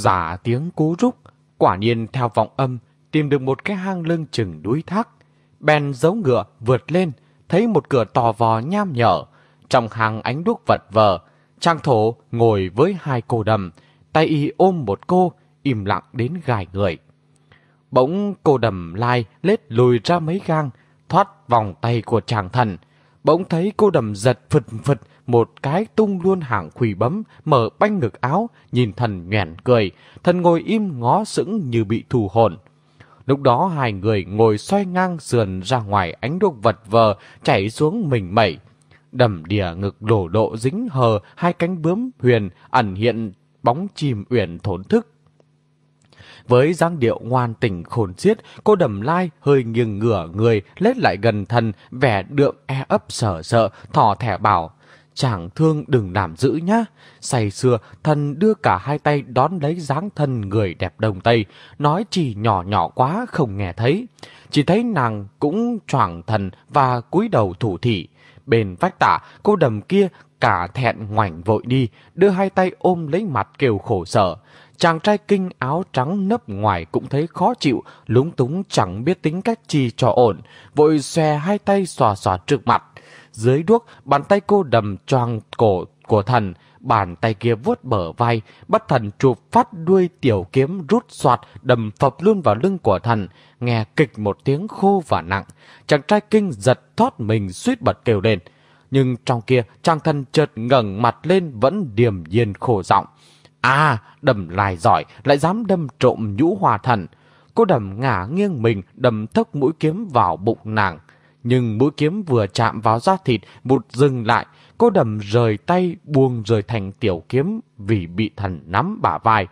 Giả tiếng cú rúc, quả nhiên theo vọng âm, tìm được một cái hang lưng chừng núi thác. Bèn giấu ngựa vượt lên, thấy một cửa tò vò nham nhở. Trong hang ánh đuốc vật vờ, trang thổ ngồi với hai cô đầm, tay y ôm một cô, im lặng đến gài người. Bỗng cô đầm lai lết lùi ra mấy gang, thoát vòng tay của chàng thần. Bỗng thấy cô đầm giật phật phật một cái tung luôn hàng quỳ bấm, mở banh ngực áo, nhìn thần nhoẻn cười. Thần ngồi im ngó sững như bị thù hồn. Lúc đó hai người ngồi xoay ngang sườn ra ngoài ánh đuốc vật vờ, chảy xuống mình mẩy. Đầm đìa ngực đổ độ dính hờ, hai cánh bướm huyền ẩn hiện bóng chìm uyển thốn thức. Với dáng điệu ngoan tình khổn xiết, cô đầm lai hơi nghiêng ngửa người, lết lại gần thần, vẻ đượm e ấp sợ sợ, thỏ thẻ bảo. Chàng thương đừng làm dữ nhá. Say xưa, thần đưa cả hai tay đón lấy dáng thân người đẹp đồng tây, nói chỉ nhỏ nhỏ quá không nghe thấy. Chỉ thấy nàng cũng choàng thần và cúi đầu thủ thị. Bên vách tả, cô đầm kia cả thẹn ngoảnh vội đi, đưa hai tay ôm lấy mặt kêu khổ sở. Chàng trai kinh áo trắng nấp ngoài cũng thấy khó chịu, lúng túng chẳng biết tính cách chi cho ổn, vội xòe hai tay xòa xòa trước mặt. Dưới đuốc, bàn tay cô đầm choang cổ của thần, bàn tay kia vuốt bờ vai, bắt thần chụp phát đuôi tiểu kiếm rút soạt đầm phập luôn vào lưng của thần, nghe kịch một tiếng khô và nặng. Chàng trai kinh giật thoát mình suýt bật kêu lên. Nhưng trong kia, chàng thần chợt ngẩng mặt lên vẫn điềm nhiên khổ giọng. À, đầm lại giỏi, lại dám đâm trộm nhũ hòa thần. Cô đầm ngả nghiêng mình, đầm thốc mũi kiếm vào bụng nàng. Nhưng mũi kiếm vừa chạm vào da thịt, bụt dừng lại. Cô đầm rời tay, buông rời thành tiểu kiếm vì bị thần nắm bả vai.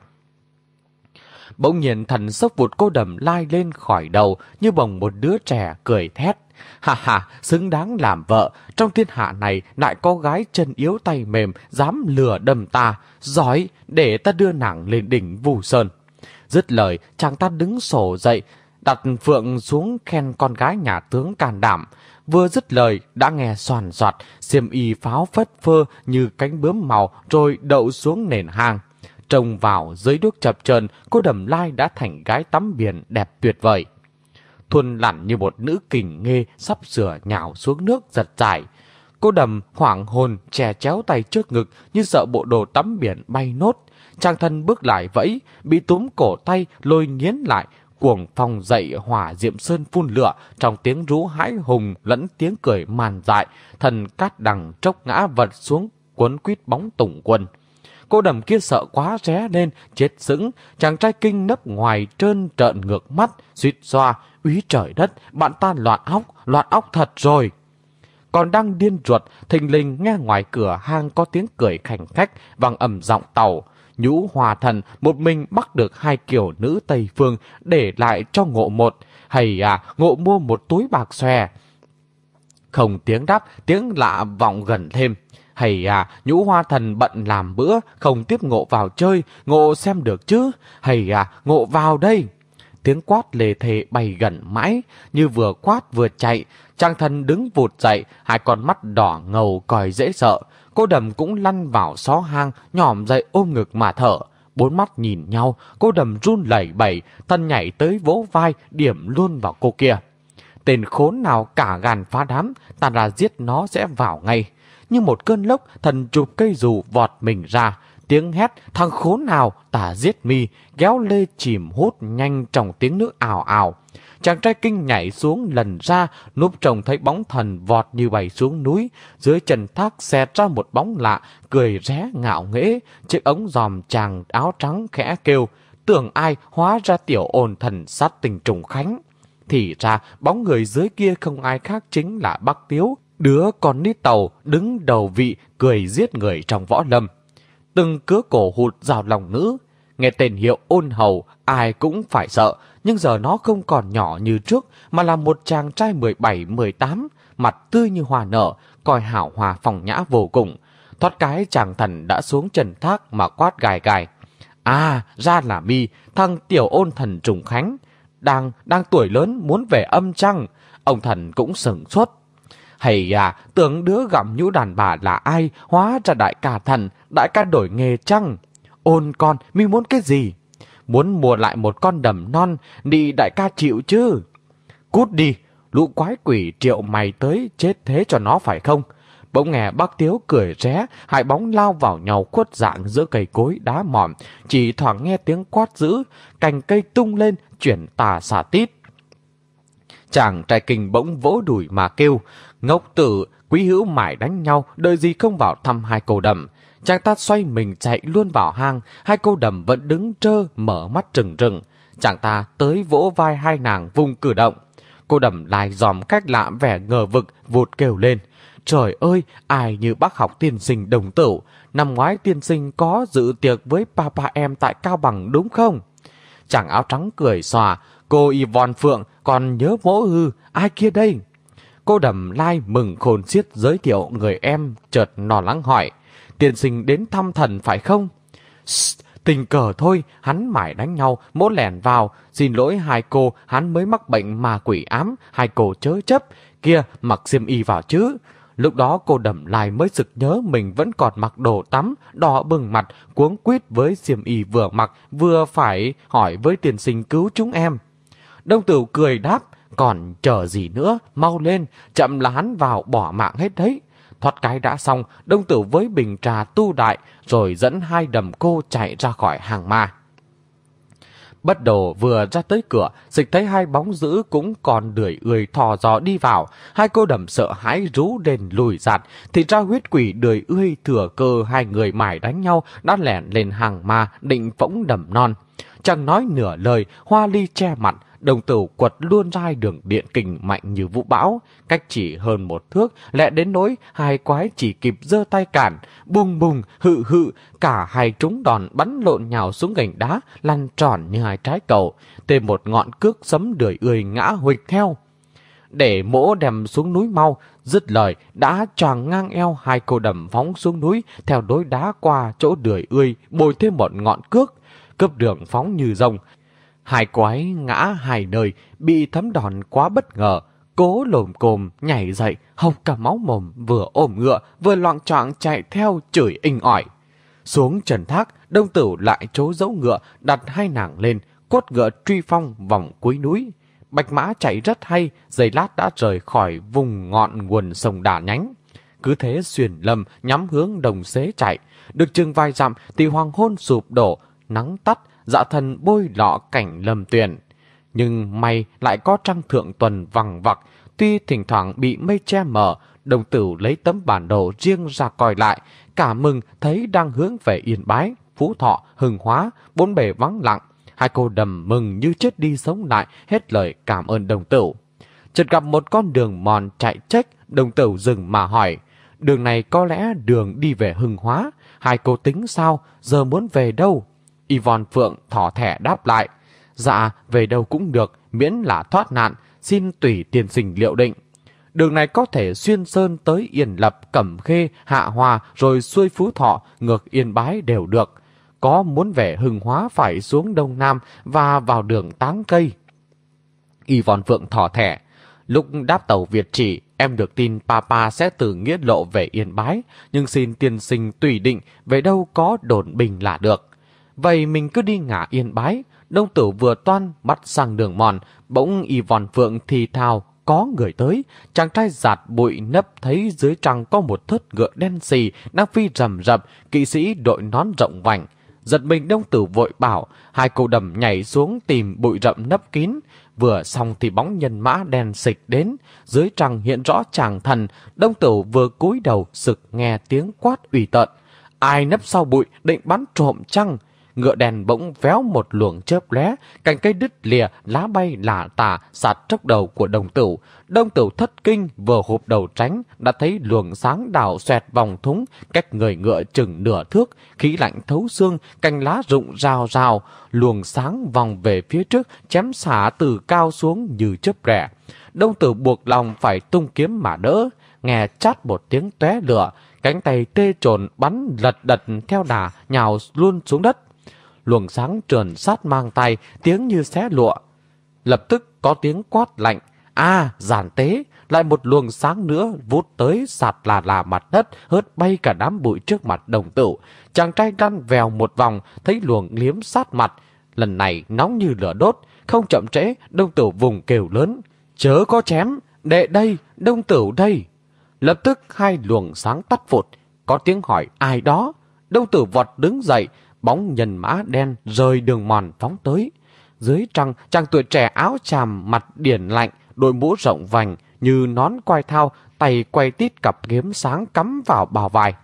Bỗng nhiên thần sốc vụt cô đầm lai lên khỏi đầu như bồng một đứa trẻ cười thét. Hà hà, xứng đáng làm vợ, trong thiên hạ này lại có gái chân yếu tay mềm, dám lừa đầm ta, giỏi để ta đưa nàng lên đỉnh vù sơn. Dứt lời, chàng ta đứng sổ dậy, đặt phượng xuống khen con gái nhà tướng can đảm. Vừa dứt lời, đã nghe soàn soạt, xiêm y pháo phất phơ như cánh bướm màu rồi đậu xuống nền hang. Trông vào dưới đuốc chập chờn cô đầm lai đã thành gái tắm biển đẹp tuyệt vời. Thuần lặn như một nữ kình nghê sắp sửa nhào xuống nước giật dài. Cô đầm hoảng hồn chè chéo tay trước ngực như sợ bộ đồ tắm biển bay nốt. Trang thân bước lại vẫy, bị túm cổ tay lôi nghiến lại, cuồng phong dậy hỏa diệm sơn phun lửa trong tiếng rú hãi hùng lẫn tiếng cười màn dại, thần cát đằng trốc ngã vật xuống cuốn quýt bóng tùng quân. Cô đầm kia sợ quá ré lên, chết sững, chàng trai kinh nấp ngoài trơn trợn ngược mắt, suýt xoa, úy trời đất, bạn ta loạn óc, loạn óc thật rồi. Còn đang điên ruột, thình lình nghe ngoài cửa hang có tiếng cười khảnh khách vang ầm giọng tàu. Nhũ hòa thần một mình bắt được hai kiểu nữ Tây Phương để lại cho ngộ một. Hay à, ngộ mua một túi bạc xòe. Không tiếng đáp, tiếng lạ vọng gần thêm. Hay à, nhũ hoa thần bận làm bữa, không tiếp ngộ vào chơi, ngộ xem được chứ. Hay à, ngộ vào đây. Tiếng quát lề thề bay gần mãi, như vừa quát vừa chạy. Trang thần đứng vụt dậy, hai con mắt đỏ ngầu còi dễ sợ. Cô đầm cũng lăn vào xó hang, nhòm dậy ôm ngực mà thở. Bốn mắt nhìn nhau, cô đầm run lẩy bẩy, thân nhảy tới vỗ vai, điểm luôn vào cô kia. Tên khốn nào cả gàn phá đám, ta ra giết nó sẽ vào ngay. Như một cơn lốc, thần chụp cây dù vọt mình ra. Tiếng hét, thằng khốn nào, ta giết mi, kéo lê chìm hút nhanh trong tiếng nước ảo ảo. Chàng trai kinh nhảy xuống lần ra, núp trồng thấy bóng thần vọt như bày xuống núi. Dưới chân thác xẹt ra một bóng lạ, cười ré ngạo nghễ. Chiếc ống giòm chàng áo trắng khẽ kêu. Tưởng ai hóa ra tiểu ồn thần sát tình trùng khánh. Thì ra bóng người dưới kia không ai khác chính là Bắc Tiếu. Đứa con nít tàu đứng đầu vị cười giết người trong võ lâm. Từng cứa cổ hụt rào lòng nữ, nghe tên hiệu ôn hầu ai cũng phải sợ, nhưng giờ nó không còn nhỏ như trước mà là một chàng trai 17-18, mặt tươi như hoa nở, coi hảo hòa phòng nhã vô cùng. Thoát cái chàng thần đã xuống trần thác mà quát gài gài. À, ra là mi, thằng tiểu ôn thần trùng khánh. Đang, đang tuổi lớn muốn về âm trăng. Ông thần cũng sừng sốt. Hay à, tưởng đứa gặm nhũ đàn bà là ai, hóa ra đại ca thần, đại ca đổi nghề trăng Ôn con, mi muốn cái gì? Muốn mua lại một con đầm non, đi đại ca chịu chứ? Cút đi, lũ quái quỷ triệu mày tới chết thế cho nó phải không? Bỗng nghe bác Tiếu cười ré, hai bóng lao vào nhau khuất dạng giữa cây cối đá mỏm, chỉ thoảng nghe tiếng quát dữ, cành cây tung lên, chuyển tà xả tít. Chàng trai kinh bỗng vỗ đùi mà kêu, ngốc tử, quý hữu mải đánh nhau, đời gì không vào thăm hai cô đầm. Chàng ta xoay mình chạy luôn vào hang, hai cô đầm vẫn đứng trơ, mở mắt trừng trừng. Chàng ta tới vỗ vai hai nàng vùng cử động. Cô đầm lại dòm cách lạ vẻ ngờ vực, vụt kêu lên. Trời ơi, ai như bác học tiên sinh đồng tử. Năm ngoái tiên sinh có dự tiệc với papa em tại Cao Bằng đúng không? Chàng áo trắng cười xòa, cô Yvonne Phượng còn nhớ mỗ hư, ai kia đây? Cô đầm lai mừng khôn xiết giới thiệu người em, chợt nò lắng hỏi. Tiền sinh đến thăm thần phải không? Shh, tình cờ thôi, hắn mải đánh nhau, mỗ lẻn vào. Xin lỗi hai cô, hắn mới mắc bệnh mà quỷ ám, hai cô chớ chấp. Kia, mặc xiêm y vào chứ. Lúc đó cô đầm lai mới sực nhớ mình vẫn còn mặc đồ tắm, đỏ bừng mặt, cuống quýt với xiêm y vừa mặc, vừa phải hỏi với tiền sinh cứu chúng em. Đông tử cười đáp, còn chờ gì nữa, mau lên, chậm là hắn vào bỏ mạng hết đấy. Thoát cái đã xong, đông tử với bình trà tu đại, rồi dẫn hai đầm cô chạy ra khỏi hàng ma. Bất đồ vừa ra tới cửa, dịch thấy hai bóng dữ cũng còn đười ươi thò gió đi vào. Hai cô đầm sợ hãi rú đền lùi giạt, thì ra huyết quỷ đười ươi thừa cơ hai người mải đánh nhau đã lẻn lên hàng ma định phỗng đầm non. Chẳng nói nửa lời, hoa ly che mặt, đồng tử quật luôn ra đường điện kình mạnh như vũ bão, cách chỉ hơn một thước, lẽ đến nỗi hai quái chỉ kịp giơ tay cản, bùng bùng, hự hự, cả hai trúng đòn bắn lộn nhào xuống gành đá, lăn tròn như hai trái cầu, thêm một ngọn cước sấm đười ươi ngã huịch theo. Để mỗ đem xuống núi mau, dứt lời đã choàng ngang eo hai cô đầm phóng xuống núi theo đối đá qua chỗ đười ươi bồi thêm một ngọn cước, cướp đường phóng như rồng, Hai quái ngã hai nơi, bị thấm đòn quá bất ngờ. Cố lồm cồm, nhảy dậy, hộc cả máu mồm, vừa ôm ngựa, vừa loạn trọng chạy theo chửi inh ỏi. Xuống trần thác, đông tử lại chố dấu ngựa, đặt hai nàng lên, cốt ngựa truy phong vòng cuối núi. Bạch mã chạy rất hay, giây lát đã rời khỏi vùng ngọn nguồn sông đà nhánh. Cứ thế xuyên lâm nhắm hướng đồng xế chạy. Được chừng vài dặm thì hoàng hôn sụp đổ, nắng tắt, dạ thần bôi lọ cảnh lầm tuyển. Nhưng may lại có trăng thượng tuần vằng vặc, tuy thỉnh thoảng bị mây che mờ, đồng tử lấy tấm bản đồ riêng ra coi lại, cả mừng thấy đang hướng về Yên Bái, Phú Thọ, Hưng Hóa, bốn bề vắng lặng. Hai cô đầm mừng như chết đi sống lại, hết lời cảm ơn đồng tử. Chợt gặp một con đường mòn chạy trách, đồng tử dừng mà hỏi, đường này có lẽ đường đi về Hưng Hóa, hai cô tính sao, giờ muốn về đâu? Yvonne Phượng thỏ thẻ đáp lại. Dạ, về đâu cũng được, miễn là thoát nạn, xin tùy tiền sinh liệu định. Đường này có thể xuyên sơn tới Yên Lập, Cẩm Khê, Hạ Hòa, rồi xuôi Phú Thọ, ngược Yên Bái đều được. Có muốn về Hưng Hóa phải xuống Đông Nam và vào đường Táng Cây. Yvonne Phượng thỏ thẻ. Lúc đáp tàu Việt chỉ, em được tin Papa sẽ từ Nghĩa Lộ về Yên Bái, nhưng xin tiên sinh tùy định về đâu có đồn bình là được. Vậy mình cứ đi ngả yên bái, đông tử vừa toan bắt sang đường mòn, bỗng y vòn phượng thì thào, có người tới. Chàng trai giạt bụi nấp thấy dưới trăng có một thớt ngựa đen xì đang phi rầm rập, kỵ sĩ đội nón rộng vành. Giật mình đông tử vội bảo, hai cô đầm nhảy xuống tìm bụi rậm nấp kín. Vừa xong thì bóng nhân mã đen xịch đến, dưới trăng hiện rõ chàng thần, đông tử vừa cúi đầu sực nghe tiếng quát ủy tận Ai nấp sau bụi định bắn trộm chăng? Ngựa đèn bỗng véo một luồng chớp lé, cành cây đứt lìa, lá bay lả tả sạt trốc đầu của đồng tử. Đông tử thất kinh vừa hụp đầu tránh, đã thấy luồng sáng đảo xoẹt vòng thúng, cách người ngựa chừng nửa thước, khí lạnh thấu xương, cành lá rụng rào rào, luồng sáng vòng về phía trước, chém xả từ cao xuống như chớp rẻ. Đông tử buộc lòng phải tung kiếm mà đỡ, nghe chát một tiếng tóe lửa, cánh tay tê trồn bắn lật đật theo đà nhào luôn xuống đất. Luồng sáng trườn sát mang tay, tiếng như xé lụa. Lập tức có tiếng quát lạnh, a giản tế, lại một luồng sáng nữa vút tới sạt là là mặt đất, hớt bay cả đám bụi trước mặt đồng tử. Chàng trai lăn vèo một vòng, thấy luồng liếm sát mặt. Lần này nóng như lửa đốt, không chậm trễ, đông tử vùng kêu lớn. Chớ có chém, đệ đây, đông tử đây. Lập tức hai luồng sáng tắt phụt, có tiếng hỏi ai đó. Đông tử vọt đứng dậy, bóng nhân mã đen rời đường mòn phóng tới. Dưới trăng, chàng tuổi trẻ áo chàm mặt điển lạnh, đội mũ rộng vành như nón quai thao, tay quay tít cặp kiếm sáng cắm vào bào vai.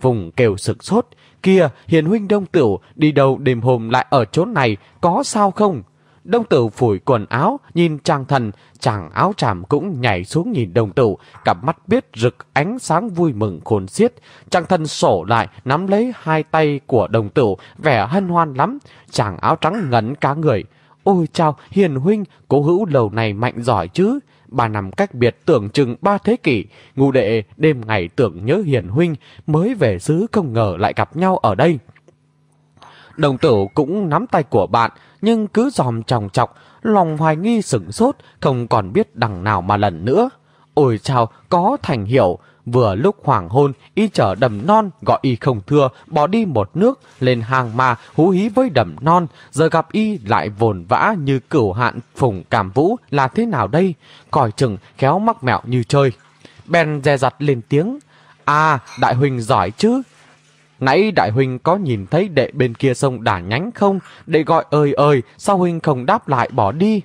Vùng kêu sực sốt, kia hiền huynh đông tử đi đâu đêm hôm lại ở chỗ này, có sao không? Đông tử phủi quần áo, nhìn trang thần, chàng áo tràm cũng nhảy xuống nhìn đồng tử, cặp mắt biết rực ánh sáng vui mừng khôn xiết. Trang thần sổ lại, nắm lấy hai tay của đồng tử, vẻ hân hoan lắm. Chàng áo trắng ngấn cá người. Ôi chào, hiền huynh, cố hữu lầu này mạnh giỏi chứ. bà nằm cách biệt tưởng chừng ba thế kỷ, ngu đệ đêm ngày tưởng nhớ hiền huynh, mới về xứ không ngờ lại gặp nhau ở đây. Đồng tử cũng nắm tay của bạn, nhưng cứ dòm tròng chọc, lòng hoài nghi sửng sốt, không còn biết đằng nào mà lần nữa. Ôi chào, có thành hiểu, vừa lúc hoàng hôn, y chở đầm non, gọi y không thưa, bỏ đi một nước, lên hàng mà, hú hí với đầm non, giờ gặp y lại vồn vã như cửu hạn phùng cảm vũ là thế nào đây? Còi chừng, khéo mắc mẹo như chơi. Ben dè dặt lên tiếng, À, đại huynh giỏi chứ, Nãy đại huynh có nhìn thấy đệ bên kia sông đả nhánh không? Đệ gọi ơi ơi, sao huynh không đáp lại bỏ đi?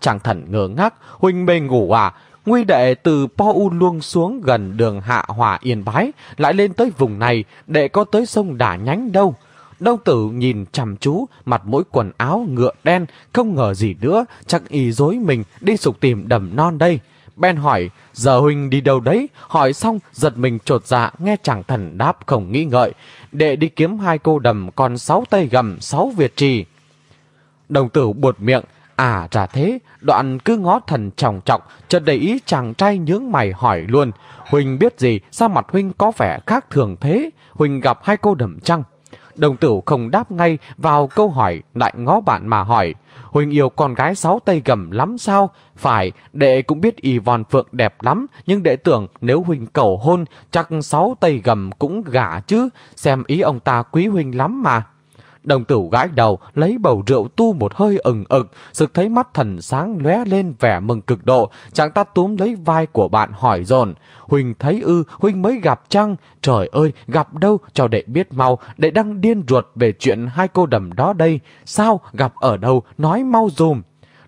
Chàng thần ngơ ngác, huynh mê ngủ à? Nguy đệ từ Po U Luông xuống gần đường Hạ Hòa Yên Bái, lại lên tới vùng này, đệ có tới sông đả nhánh đâu. Đông tử nhìn chăm chú, mặt mỗi quần áo ngựa đen, không ngờ gì nữa, chắc y dối mình đi sục tìm đầm non đây. Ben hỏi, giờ huynh đi đâu đấy? Hỏi xong, giật mình trột dạ, nghe chàng thần đáp không nghĩ ngợi. Đệ đi kiếm hai cô đầm, còn sáu tay gầm, sáu Việt trì. Đồng tử buột miệng, à ra thế, đoạn cứ ngó thần trọng trọng, chợt để ý chàng trai nhướng mày hỏi luôn. Huynh biết gì, sao mặt huynh có vẻ khác thường thế? Huynh gặp hai cô đầm chăng? Đồng tử không đáp ngay vào câu hỏi, lại ngó bạn mà hỏi. Huỳnh yêu con gái sáu tay gầm lắm sao? Phải, đệ cũng biết Yvonne phượng đẹp lắm, nhưng đệ tưởng nếu Huỳnh cầu hôn, chắc sáu tay gầm cũng gả chứ, xem ý ông ta quý Huỳnh lắm mà. Đồng tử gãi đầu, lấy bầu rượu tu một hơi ừng ực, sực thấy mắt thần sáng lóe lên vẻ mừng cực độ, chàng ta túm lấy vai của bạn hỏi dồn Huỳnh thấy ư, Huỳnh mới gặp chăng? Trời ơi, gặp đâu cho đệ biết mau, đệ đang điên ruột về chuyện hai cô đầm đó đây. Sao, gặp ở đâu, nói mau dùm.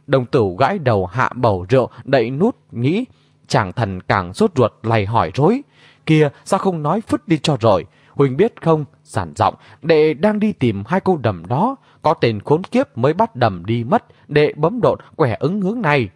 Đồng tử gãi đầu hạ bầu rượu, đậy nút, nghĩ. Chàng thần càng sốt ruột lầy hỏi rối. Kìa, sao không nói phứt đi cho rồi? Huỳnh biết không, giản giọng, đệ đang đi tìm hai cô đầm đó. Có tên khốn kiếp mới bắt đầm đi mất, đệ bấm đột quẻ ứng hướng này.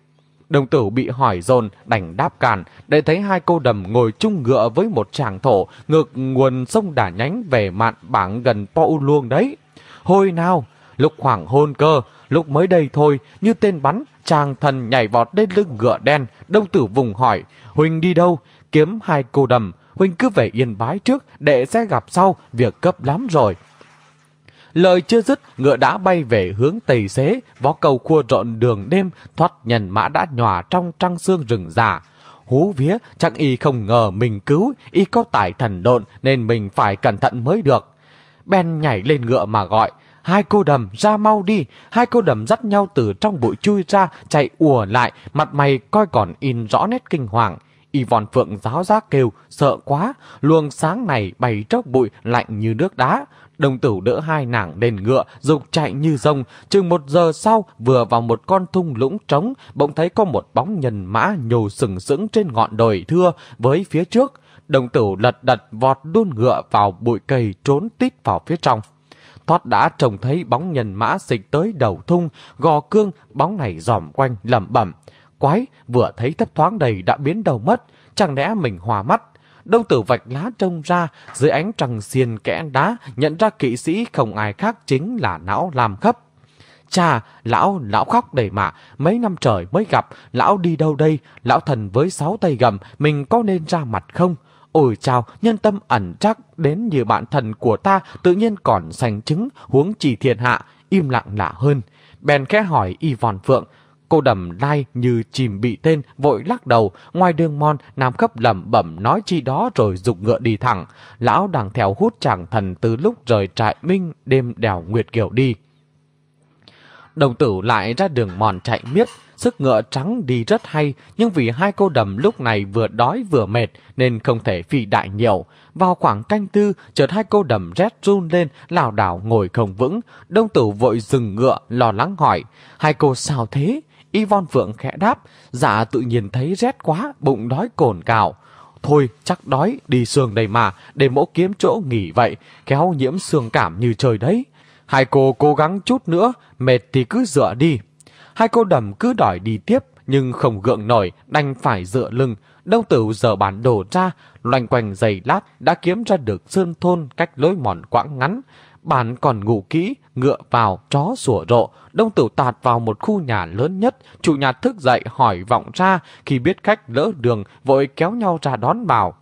Đồng tử bị hỏi dồn đành đáp càn, để thấy hai cô đầm ngồi chung ngựa với một chàng thổ, ngược nguồn sông đả nhánh về mạn bảng gần Po U Luông đấy. Hồi nào, lúc khoảng hôn cơ, lúc mới đây thôi, như tên bắn, chàng thần nhảy vọt lên lưng ngựa đen, đông tử vùng hỏi, Huỳnh đi đâu, kiếm hai cô đầm, huynh cứ về yên bái trước, để sẽ gặp sau, việc cấp lắm rồi. Lời chưa dứt, ngựa đã bay về hướng tây xế, vó cầu cua rộn đường đêm, thoát nhân mã đã nhòa trong trăng xương rừng già. Hú vía, chắc y không ngờ mình cứu, y có tài thần độn nên mình phải cẩn thận mới được. Ben nhảy lên ngựa mà gọi, hai cô đầm ra mau đi, hai cô đầm dắt nhau từ trong bụi chui ra, chạy ùa lại, mặt mày coi còn in rõ nét kinh hoàng. Yvonne Phượng giáo giác kêu, sợ quá, luồng sáng này bay trốc bụi lạnh như nước đá. Đồng tử đỡ hai nàng lên ngựa, dục chạy như rông. Chừng một giờ sau, vừa vào một con thung lũng trống, bỗng thấy có một bóng nhân mã nhồ sừng sững trên ngọn đồi thưa với phía trước. Đồng tử lật đật vọt đun ngựa vào bụi cây trốn tít vào phía trong. Thoát đã trông thấy bóng nhân mã xịch tới đầu thung, gò cương, bóng này dòm quanh, lẩm bẩm. Quái, vừa thấy thấp thoáng đầy đã biến đầu mất, chẳng lẽ mình hòa mắt. Đông tử vạch lá trông ra, dưới ánh trăng xiên kẽ đá, nhận ra kỵ sĩ không ai khác chính là não làm khấp. Cha, lão, lão khóc đầy mà, mấy năm trời mới gặp, lão đi đâu đây, lão thần với sáu tay gầm, mình có nên ra mặt không? Ôi chào, nhân tâm ẩn chắc đến như bạn thần của ta tự nhiên còn sành chứng huống chỉ thiên hạ, im lặng lạ hơn. Bèn khẽ hỏi y vòn Phượng, cô đầm lai như chìm bị tên, vội lắc đầu, ngoài đường mòn, nam khấp lẩm bẩm nói chi đó rồi dục ngựa đi thẳng. Lão đang theo hút chàng thần từ lúc rời trại minh đêm đèo Nguyệt Kiều đi. Đồng tử lại ra đường mòn chạy miết, sức ngựa trắng đi rất hay, nhưng vì hai cô đầm lúc này vừa đói vừa mệt nên không thể phi đại nhiều. Vào khoảng canh tư, chợt hai cô đầm rét run lên, lảo đảo ngồi không vững. Đông tử vội dừng ngựa, lo lắng hỏi, hai cô sao thế? Yvonne Phượng khẽ đáp, dạ tự nhiên thấy rét quá, bụng đói cồn cào. Thôi, chắc đói, đi sương đây mà, để mỗ kiếm chỗ nghỉ vậy, kéo nhiễm sương cảm như trời đấy. Hai cô cố gắng chút nữa, mệt thì cứ dựa đi. Hai cô đầm cứ đòi đi tiếp, nhưng không gượng nổi, đành phải dựa lưng. Đông tử giờ bản đồ ra, loanh quanh giày lát đã kiếm ra được sơn thôn cách lối mòn quãng ngắn. Bản còn ngủ kỹ, ngựa vào, chó sủa rộ. Đông tử tạt vào một khu nhà lớn nhất. Chủ nhà thức dậy hỏi vọng ra, khi biết khách lỡ đường, vội kéo nhau ra đón bảo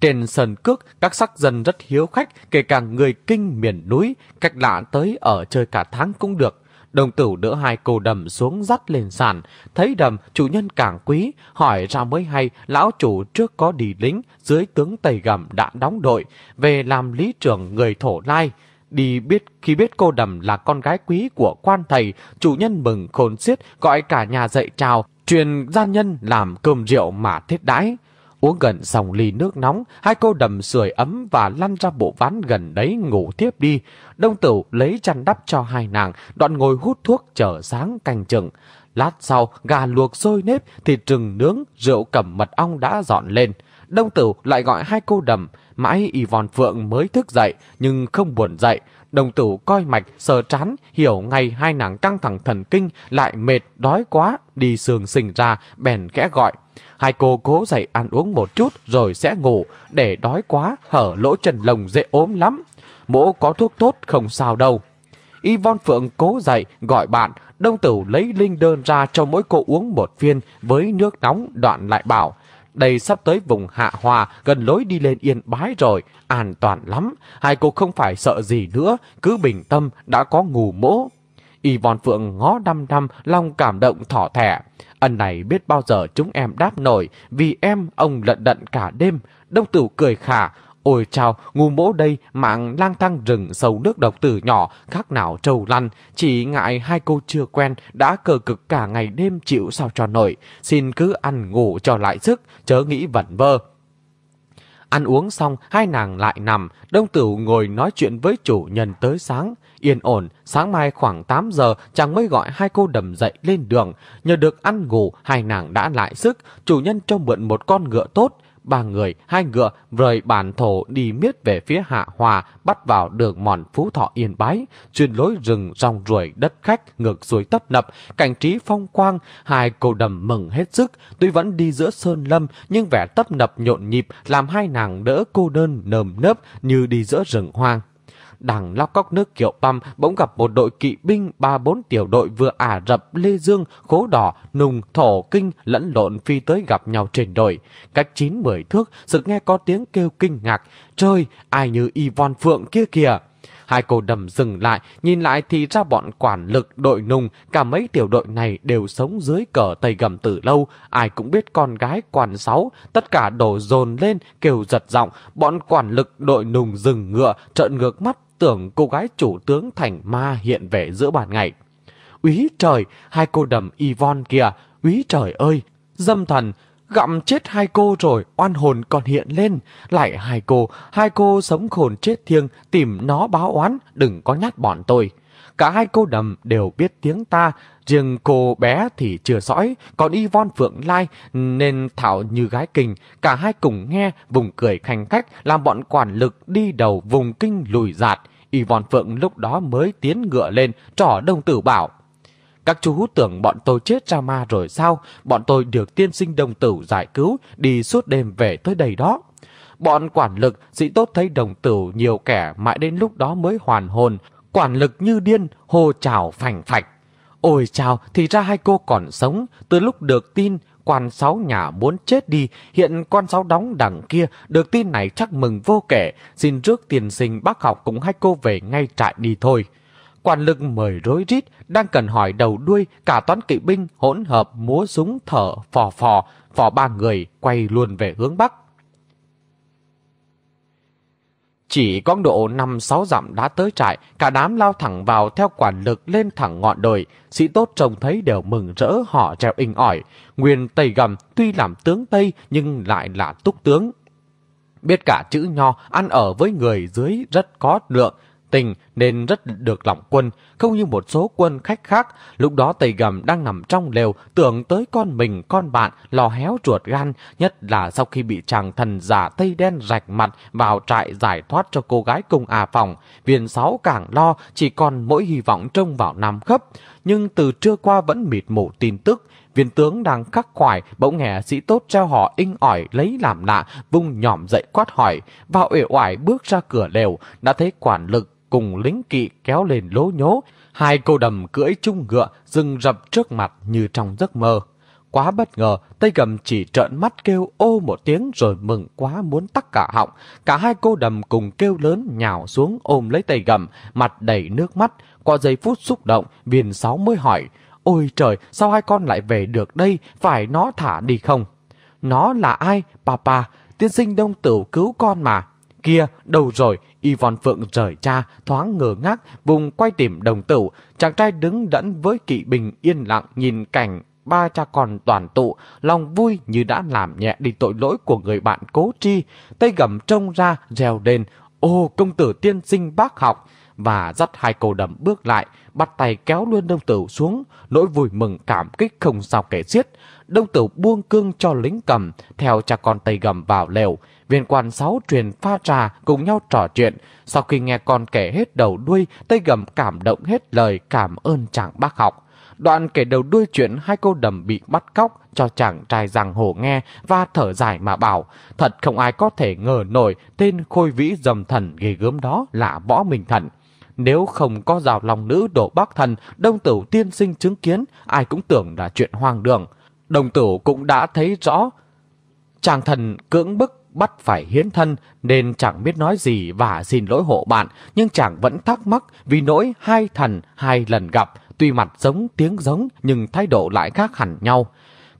Trên sân cước, các sắc dân rất hiếu khách, kể cả người kinh miền núi, cách lạ tới ở chơi cả tháng cũng được. Đồng tử đỡ hai cô đầm xuống dắt lên sàn, thấy đầm chủ nhân càng quý, hỏi ra mới hay lão chủ trước có đi lính, dưới tướng Tây Gầm đã đóng đội, về làm lý trưởng người thổ lai. Đi biết khi biết cô đầm là con gái quý của quan thầy, chủ nhân mừng khôn xiết gọi cả nhà dậy chào, truyền gian nhân làm cơm rượu mà thiết đãi. Uống gần xong ly nước nóng, hai cô đầm sưởi ấm và lăn ra bộ ván gần đấy ngủ tiếp đi. Đông tử lấy chăn đắp cho hai nàng, đoạn ngồi hút thuốc chờ sáng canh chừng. Lát sau, gà luộc sôi nếp, thịt trừng nướng, rượu cầm mật ong đã dọn lên. Đông tử lại gọi hai cô đầm, mãi Yvonne Phượng mới thức dậy, nhưng không buồn dậy. Đồng tử coi mạch, sờ trán, hiểu ngay hai nàng căng thẳng thần kinh, lại mệt, đói quá, đi sườn sinh ra, bèn khẽ gọi. Hai cô cố dậy ăn uống một chút rồi sẽ ngủ, để đói quá, hở lỗ chân lồng dễ ốm lắm. Mỗ có thuốc tốt không sao đâu. Yvonne Phượng cố dậy, gọi bạn, đông tử lấy linh đơn ra cho mỗi cô uống một viên với nước nóng đoạn lại bảo. Đây sắp tới vùng hạ hòa, gần lối đi lên yên bái rồi, an toàn lắm. Hai cô không phải sợ gì nữa, cứ bình tâm, đã có ngủ mỗ. Yvonne Phượng ngó đăm đăm, lòng cảm động thỏ thẻ. Ân này biết bao giờ chúng em đáp nổi, vì em ông lận đận cả đêm. Đông tử cười khả, ôi chào, ngu mỗ đây mạng lang thang rừng sâu nước độc tử nhỏ, khác nào trâu lăn. Chỉ ngại hai cô chưa quen, đã cờ cực cả ngày đêm chịu sao cho nổi. Xin cứ ăn ngủ cho lại sức, chớ nghĩ vẩn vơ. Ăn uống xong, hai nàng lại nằm, đông tử ngồi nói chuyện với chủ nhân tới sáng. Yên ổn, sáng mai khoảng 8 giờ chàng mới gọi hai cô đầm dậy lên đường. Nhờ được ăn ngủ, hai nàng đã lại sức, chủ nhân cho mượn một con ngựa tốt. Ba người, hai ngựa, rời bản thổ đi miết về phía hạ hòa, bắt vào đường mòn phú thọ yên bái, chuyên lối rừng rong ruổi đất khách ngược suối tấp nập, cảnh trí phong quang, hai cô đầm mừng hết sức, tuy vẫn đi giữa sơn lâm, nhưng vẻ tấp nập nhộn nhịp làm hai nàng đỡ cô đơn nơm nớp như đi giữa rừng hoang đang lóc cốc nước kiệu băm bỗng gặp một đội kỵ binh ba bốn tiểu đội vừa ả rập lê dương khố đỏ nùng thổ kinh lẫn lộn phi tới gặp nhau trên đồi. Cách chín mười thước sự nghe có tiếng kêu kinh ngạc trời ai như yvonne phượng kia kìa! Hai cô đầm dừng lại, nhìn lại thì ra bọn quản lực đội nùng, cả mấy tiểu đội này đều sống dưới cờ Tây Gầm từ lâu, ai cũng biết con gái quản sáu, tất cả đổ dồn lên, kêu giật giọng, bọn quản lực đội nùng dừng ngựa, trợn ngược mắt, tưởng cô gái chủ tướng thành ma hiện về giữa bàn ngày. Úy trời, hai cô đầm Yvonne kìa, úy trời ơi, dâm thần, gặm chết hai cô rồi, oan hồn còn hiện lên. Lại hai cô, hai cô sống khồn chết thiêng, tìm nó báo oán, đừng có nhát bọn tôi. Cả hai cô đầm đều biết tiếng ta, riêng cô bé thì chưa sõi, còn Yvonne Phượng Lai nên thảo như gái kinh. Cả hai cùng nghe, vùng cười khanh khách, làm bọn quản lực đi đầu vùng kinh lùi giạt. Yvonne Phượng lúc đó mới tiến ngựa lên, trỏ đồng tử bảo. Các chú tưởng bọn tôi chết ra ma rồi sao? Bọn tôi được tiên sinh đồng tử giải cứu, đi suốt đêm về tới đây đó. Bọn quản lực sĩ tốt thấy đồng tử nhiều kẻ mãi đến lúc đó mới hoàn hồn. Quản lực như điên, hô trào phành phạch. Ôi chào, thì ra hai cô còn sống. Từ lúc được tin, quan sáu nhà muốn chết đi, hiện quan sáu đóng đằng kia, được tin này chắc mừng vô kể, xin rước tiền sinh bác học cũng hai cô về ngay trại đi thôi. Quản lực mời rối rít, đang cần hỏi đầu đuôi, cả toán kỵ binh hỗn hợp múa súng thở phò phò, phò ba người quay luôn về hướng bắc. Chỉ có độ 5-6 dặm đã tới trại, cả đám lao thẳng vào theo quản lực lên thẳng ngọn đồi. Sĩ tốt trông thấy đều mừng rỡ họ treo inh ỏi. Nguyên Tây Gầm tuy làm tướng Tây nhưng lại là túc tướng. Biết cả chữ nho ăn ở với người dưới rất có lượng, tình nên rất được lòng quân, không như một số quân khách khác. Lúc đó Tây Gầm đang nằm trong lều, tưởng tới con mình, con bạn, lò héo ruột gan, nhất là sau khi bị chàng thần giả Tây đen rạch mặt vào trại giải thoát cho cô gái cùng à phòng. Viên sáu càng lo, chỉ còn mỗi hy vọng trông vào Nam Khấp. Nhưng từ trưa qua vẫn mịt mù tin tức, viên tướng đang khắc khoải, bỗng nghe sĩ tốt treo họ inh ỏi lấy làm lạ, vung nhỏm dậy quát hỏi, vào uể oải bước ra cửa lều, đã thấy quản lực cùng lính kỵ kéo lên lố nhố, hai cô đầm cưỡi chung ngựa dừng rập trước mặt như trong giấc mơ. Quá bất ngờ, tay Gầm chỉ trợn mắt kêu ô một tiếng rồi mừng quá muốn tắt cả họng. Cả hai cô đầm cùng kêu lớn nhào xuống ôm lấy tay Gầm, mặt đầy nước mắt. Qua giây phút xúc động, viên sáu mới hỏi, Ôi trời, sao hai con lại về được đây, phải nó thả đi không? Nó là ai, papa? Tiên sinh đông tử cứu con mà. Kia, đâu rồi? Yvonne Phượng rời cha, thoáng ngờ ngác, vùng quay tìm đồng tử. Chàng trai đứng đẫn với kỵ bình yên lặng nhìn cảnh ba cha con toàn tụ, lòng vui như đã làm nhẹ đi tội lỗi của người bạn cố tri. Tay gầm trông ra, reo đền, ô công tử tiên sinh bác học, và dắt hai cô đầm bước lại, bắt tay kéo luôn đông tử xuống, nỗi vui mừng cảm kích không sao kể xiết. Đông tử buông cương cho lính cầm, theo cha con tay gầm vào lều. Viên quan sáu truyền pha trà cùng nhau trò chuyện. Sau khi nghe con kể hết đầu đuôi, tây gầm cảm động hết lời cảm ơn chàng bác học. Đoạn kể đầu đuôi chuyện hai cô đầm bị bắt cóc cho chàng trai giang hồ nghe và thở dài mà bảo thật không ai có thể ngờ nổi tên khôi vĩ dầm thần ghê gớm đó là võ minh thần. Nếu không có rào lòng nữ đổ bác thần, đông tử tiên sinh chứng kiến, ai cũng tưởng là chuyện hoang đường. Đồng tử cũng đã thấy rõ, chàng thần cưỡng bức bắt phải hiến thân nên chẳng biết nói gì và xin lỗi hộ bạn, nhưng chàng vẫn thắc mắc vì nỗi hai thần hai lần gặp, tuy mặt giống tiếng giống nhưng thái độ lại khác hẳn nhau.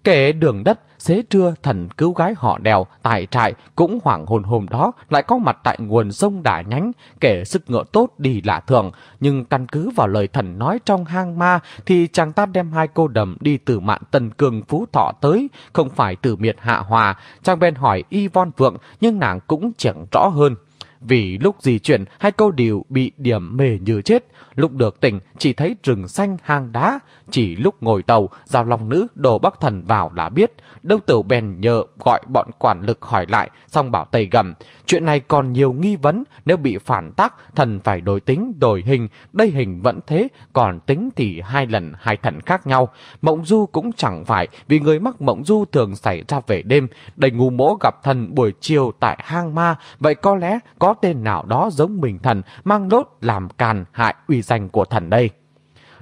Kể đường đất, xế trưa thần cứu gái họ đèo tại trại cũng hoảng hồn hôm đó lại có mặt tại nguồn sông đà nhánh, kể sức ngựa tốt đi lạ thường, nhưng căn cứ vào lời thần nói trong hang ma thì chàng ta đem hai cô đầm đi từ mạn tần cường phú thọ tới, không phải từ miệt hạ hòa. Chàng bên hỏi y von vượng nhưng nàng cũng chẳng rõ hơn. Vì lúc di chuyển, hai câu đều bị điểm mề như chết. Lúc được tỉnh, chỉ thấy rừng xanh hang đá. Chỉ lúc ngồi tàu, giao lòng nữ đồ bắc thần vào là biết. Đông tử bèn nhờ gọi bọn quản lực hỏi lại, xong bảo Tây gầm. Chuyện này còn nhiều nghi vấn, nếu bị phản tác, thần phải đổi tính, đổi hình. Đây hình vẫn thế, còn tính thì hai lần hai thần khác nhau. Mộng du cũng chẳng phải, vì người mắc mộng du thường xảy ra về đêm. Đầy ngu mỗ gặp thần buổi chiều tại hang ma, vậy có lẽ có tên nào đó giống mình thần, mang lốt làm càn hại uy danh của thần đây.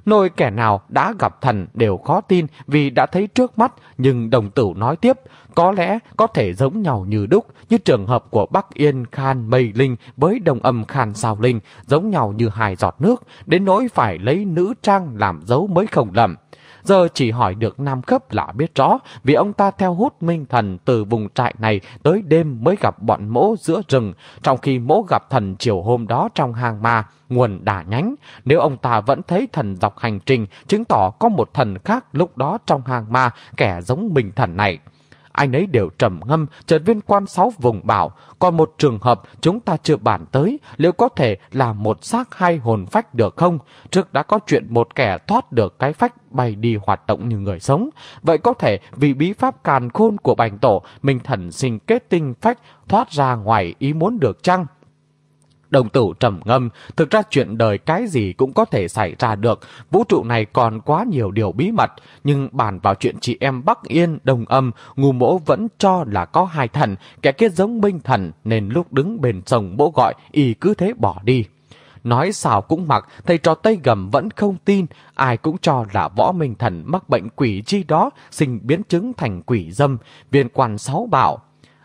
Nồi kẻ nào đã gặp thần đều khó tin vì đã thấy trước mắt, nhưng đồng tử nói tiếp, có lẽ có thể giống nhau như đúc, như trường hợp của Bắc Yên Khan Mây Linh với đồng âm Khan Sao Linh, giống nhau như hai giọt nước, đến nỗi phải lấy nữ trang làm dấu mới không lầm. Giờ chỉ hỏi được Nam Cấp là biết rõ, vì ông ta theo hút minh thần từ vùng trại này tới đêm mới gặp bọn mỗ giữa rừng, trong khi mỗ gặp thần chiều hôm đó trong hang ma, nguồn đả nhánh. Nếu ông ta vẫn thấy thần dọc hành trình, chứng tỏ có một thần khác lúc đó trong hang ma, kẻ giống minh thần này anh ấy đều trầm ngâm, chợt viên quan sáu vùng bảo, còn một trường hợp chúng ta chưa bàn tới, liệu có thể là một xác hay hồn phách được không? Trước đã có chuyện một kẻ thoát được cái phách bay đi hoạt động như người sống. Vậy có thể vì bí pháp càn khôn của bành tổ, mình thần sinh kết tinh phách thoát ra ngoài ý muốn được chăng? Đồng tử trầm ngâm, thực ra chuyện đời cái gì cũng có thể xảy ra được, vũ trụ này còn quá nhiều điều bí mật, nhưng bàn vào chuyện chị em Bắc Yên, Đồng Âm, ngu mỗ vẫn cho là có hai thần, kẻ kia giống minh thần, nên lúc đứng bên sông bỗ gọi, y cứ thế bỏ đi. Nói sao cũng mặc, thầy trò Tây Gầm vẫn không tin, ai cũng cho là võ minh thần mắc bệnh quỷ chi đó, sinh biến chứng thành quỷ dâm, viên quan sáu bảo.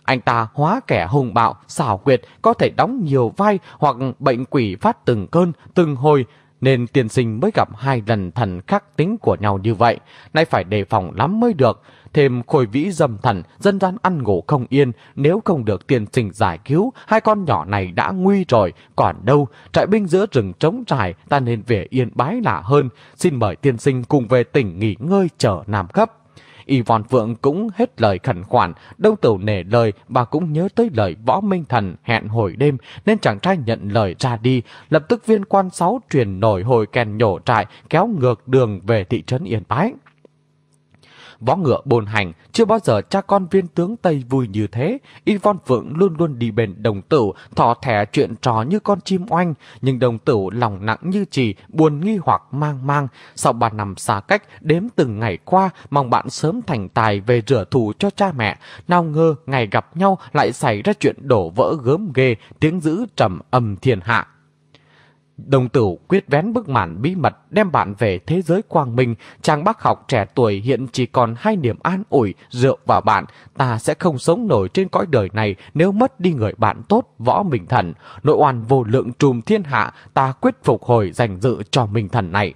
Anh ta hóa kẻ hùng bạo, xảo quyệt, có thể đóng nhiều vai hoặc bệnh quỷ phát từng cơn, từng hồi, nên tiền sinh mới gặp hai lần thần khắc tính của nhau như vậy. Nay phải đề phòng lắm mới được. Thêm khôi vĩ dâm thần, dân gian ăn ngủ không yên, nếu không được tiền sinh giải cứu, hai con nhỏ này đã nguy rồi, còn đâu, trại binh giữa rừng trống trải, ta nên về yên bái lạ hơn. Xin mời tiên sinh cùng về tỉnh nghỉ ngơi chờ Nam cấp. Yvonne Phượng cũng hết lời khẩn khoản, đâu tửu nể lời, bà cũng nhớ tới lời võ minh thần hẹn hồi đêm, nên chàng trai nhận lời ra đi, lập tức viên quan sáu truyền nổi hồi kèn nhổ trại, kéo ngược đường về thị trấn Yên Bái võ ngựa bồn hành, chưa bao giờ cha con viên tướng Tây vui như thế. Yvonne Phượng luôn luôn đi bên đồng tử, thỏ thẻ chuyện trò như con chim oanh, nhưng đồng tử lòng nặng như chỉ, buồn nghi hoặc mang mang. Sau 3 năm xa cách, đếm từng ngày qua, mong bạn sớm thành tài về rửa thù cho cha mẹ. Nào ngơ, ngày gặp nhau lại xảy ra chuyện đổ vỡ gớm ghê, tiếng dữ trầm âm thiên hạ. Đồng tử quyết vén bức màn bí mật đem bạn về thế giới quang minh. Chàng bác học trẻ tuổi hiện chỉ còn hai niềm an ủi, dựa vào bạn. Ta sẽ không sống nổi trên cõi đời này nếu mất đi người bạn tốt, võ minh thần. Nội oan vô lượng trùm thiên hạ, ta quyết phục hồi danh dự cho minh thần này.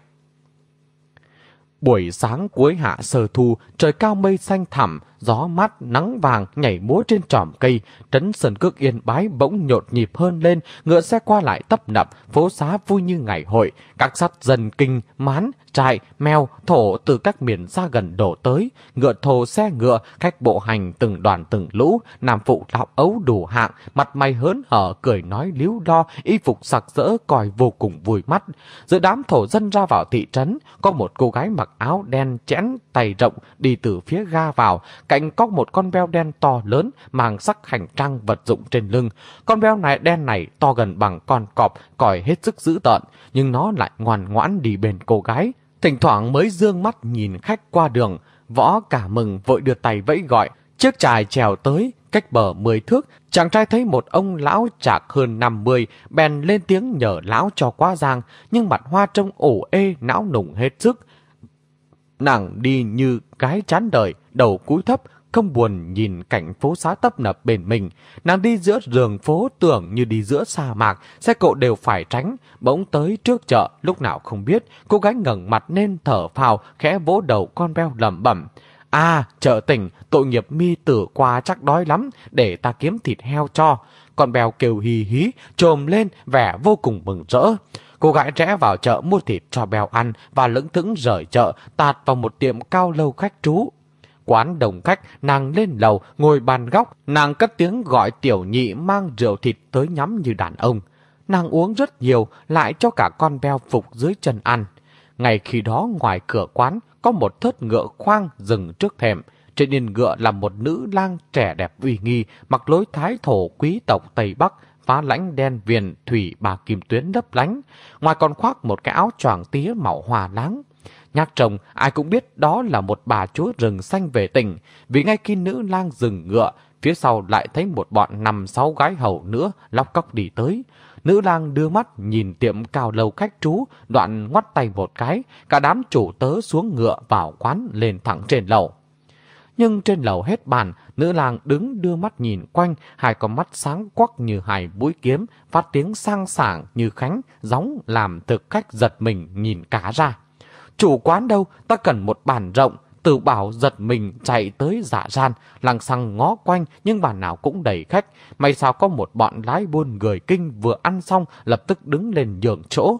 Buổi sáng cuối hạ sơ thu, trời cao mây xanh thẳm, gió mát nắng vàng nhảy múa trên tròm cây, trấn sơn cước yên bái bỗng nhột nhịp hơn lên, ngựa xe qua lại tấp nập, phố xá vui như ngày hội, các sắt dân kinh, mán, trại, mèo, thổ từ các miền xa gần đổ tới, ngựa thồ xe ngựa, khách bộ hành từng đoàn từng lũ, nam phụ lão ấu đủ hạng, mặt mày hớn hở, cười nói líu lo, y phục sặc sỡ, còi vô cùng vui mắt. Giữa đám thổ dân ra vào thị trấn, có một cô gái mặc áo đen chẽn, tay rộng, đi từ phía ga vào, cạnh có một con beo đen to lớn, mang sắc hành trang vật dụng trên lưng. Con beo này đen này to gần bằng con cọp, còi hết sức dữ tợn, nhưng nó lại ngoan ngoãn đi bên cô gái. Thỉnh thoảng mới dương mắt nhìn khách qua đường, võ cả mừng vội đưa tay vẫy gọi. Chiếc trài trèo tới, cách bờ mười thước, chàng trai thấy một ông lão chạc hơn 50, bèn lên tiếng nhờ lão cho qua giang, nhưng mặt hoa trông ổ ê, não nùng hết sức. Nàng đi như cái chán đời, đầu cúi thấp, không buồn nhìn cảnh phố xá tấp nập bên mình. Nàng đi giữa rừng phố tưởng như đi giữa sa mạc, xe cộ đều phải tránh. Bỗng tới trước chợ, lúc nào không biết, cô gái ngẩng mặt nên thở phào, khẽ vỗ đầu con beo lẩm bẩm. À, chợ tỉnh, tội nghiệp mi tử qua chắc đói lắm, để ta kiếm thịt heo cho. Con bèo kêu hì hí, trồm lên, vẻ vô cùng mừng rỡ. Cô gái rẽ vào chợ mua thịt cho bèo ăn và lững thững rời chợ, tạt vào một tiệm cao lâu khách trú. Quán đồng khách, nàng lên lầu, ngồi bàn góc, nàng cất tiếng gọi tiểu nhị mang rượu thịt tới nhắm như đàn ông. Nàng uống rất nhiều, lại cho cả con beo phục dưới chân ăn. Ngày khi đó ngoài cửa quán, có một thớt ngựa khoang dừng trước thềm. Trên yên ngựa là một nữ lang trẻ đẹp uy nghi, mặc lối thái thổ quý tộc Tây Bắc, phá lãnh đen viền thủy bà kim tuyến lấp lánh. Ngoài còn khoác một cái áo choàng tía màu hòa láng. Nhạc chồng, ai cũng biết đó là một bà chúa rừng xanh về tỉnh, vì ngay khi nữ lang dừng ngựa, phía sau lại thấy một bọn nằm sáu gái hầu nữa lóc cóc đi tới. Nữ lang đưa mắt nhìn tiệm cao lầu khách trú, đoạn ngoắt tay một cái, cả đám chủ tớ xuống ngựa vào quán lên thẳng trên lầu. Nhưng trên lầu hết bàn, nữ làng đứng đưa mắt nhìn quanh, hai con mắt sáng quắc như hai mũi kiếm, phát tiếng sang sảng như khánh, gióng làm thực khách giật mình nhìn cá ra. Chủ quán đâu, ta cần một bàn rộng, từ bảo giật mình chạy tới dạ gian, lăng xăng ngó quanh nhưng bàn nào cũng đầy khách. May sao có một bọn lái buôn người kinh vừa ăn xong lập tức đứng lên nhường chỗ.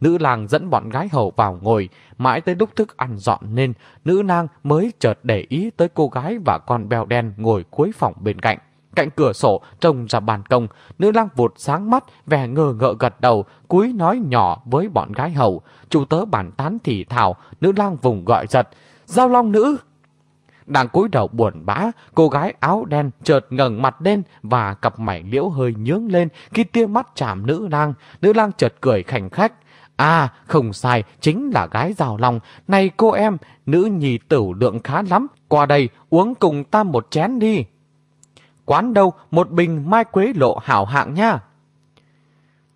Nữ lang dẫn bọn gái hầu vào ngồi, mãi tới lúc thức ăn dọn nên, nữ lang mới chợt để ý tới cô gái và con bèo đen ngồi cuối phòng bên cạnh. Cạnh cửa sổ trông ra ban công, nữ lang vụt sáng mắt, vẻ ngờ ngợ gật đầu, cúi nói nhỏ với bọn gái hầu. Chủ tớ bản tán thì thảo, nữ lang vùng gọi giật. Giao long nữ! Đang cúi đầu buồn bã, cô gái áo đen chợt ngẩng mặt lên và cặp mảy liễu hơi nhướng lên khi tia mắt chạm nữ lang. Nữ lang chợt cười khảnh khách. À, không sai, chính là gái rào lòng. Này cô em, nữ nhì tửu lượng khá lắm. Qua đây, uống cùng ta một chén đi. Quán đâu, một bình mai quế lộ hảo hạng nha.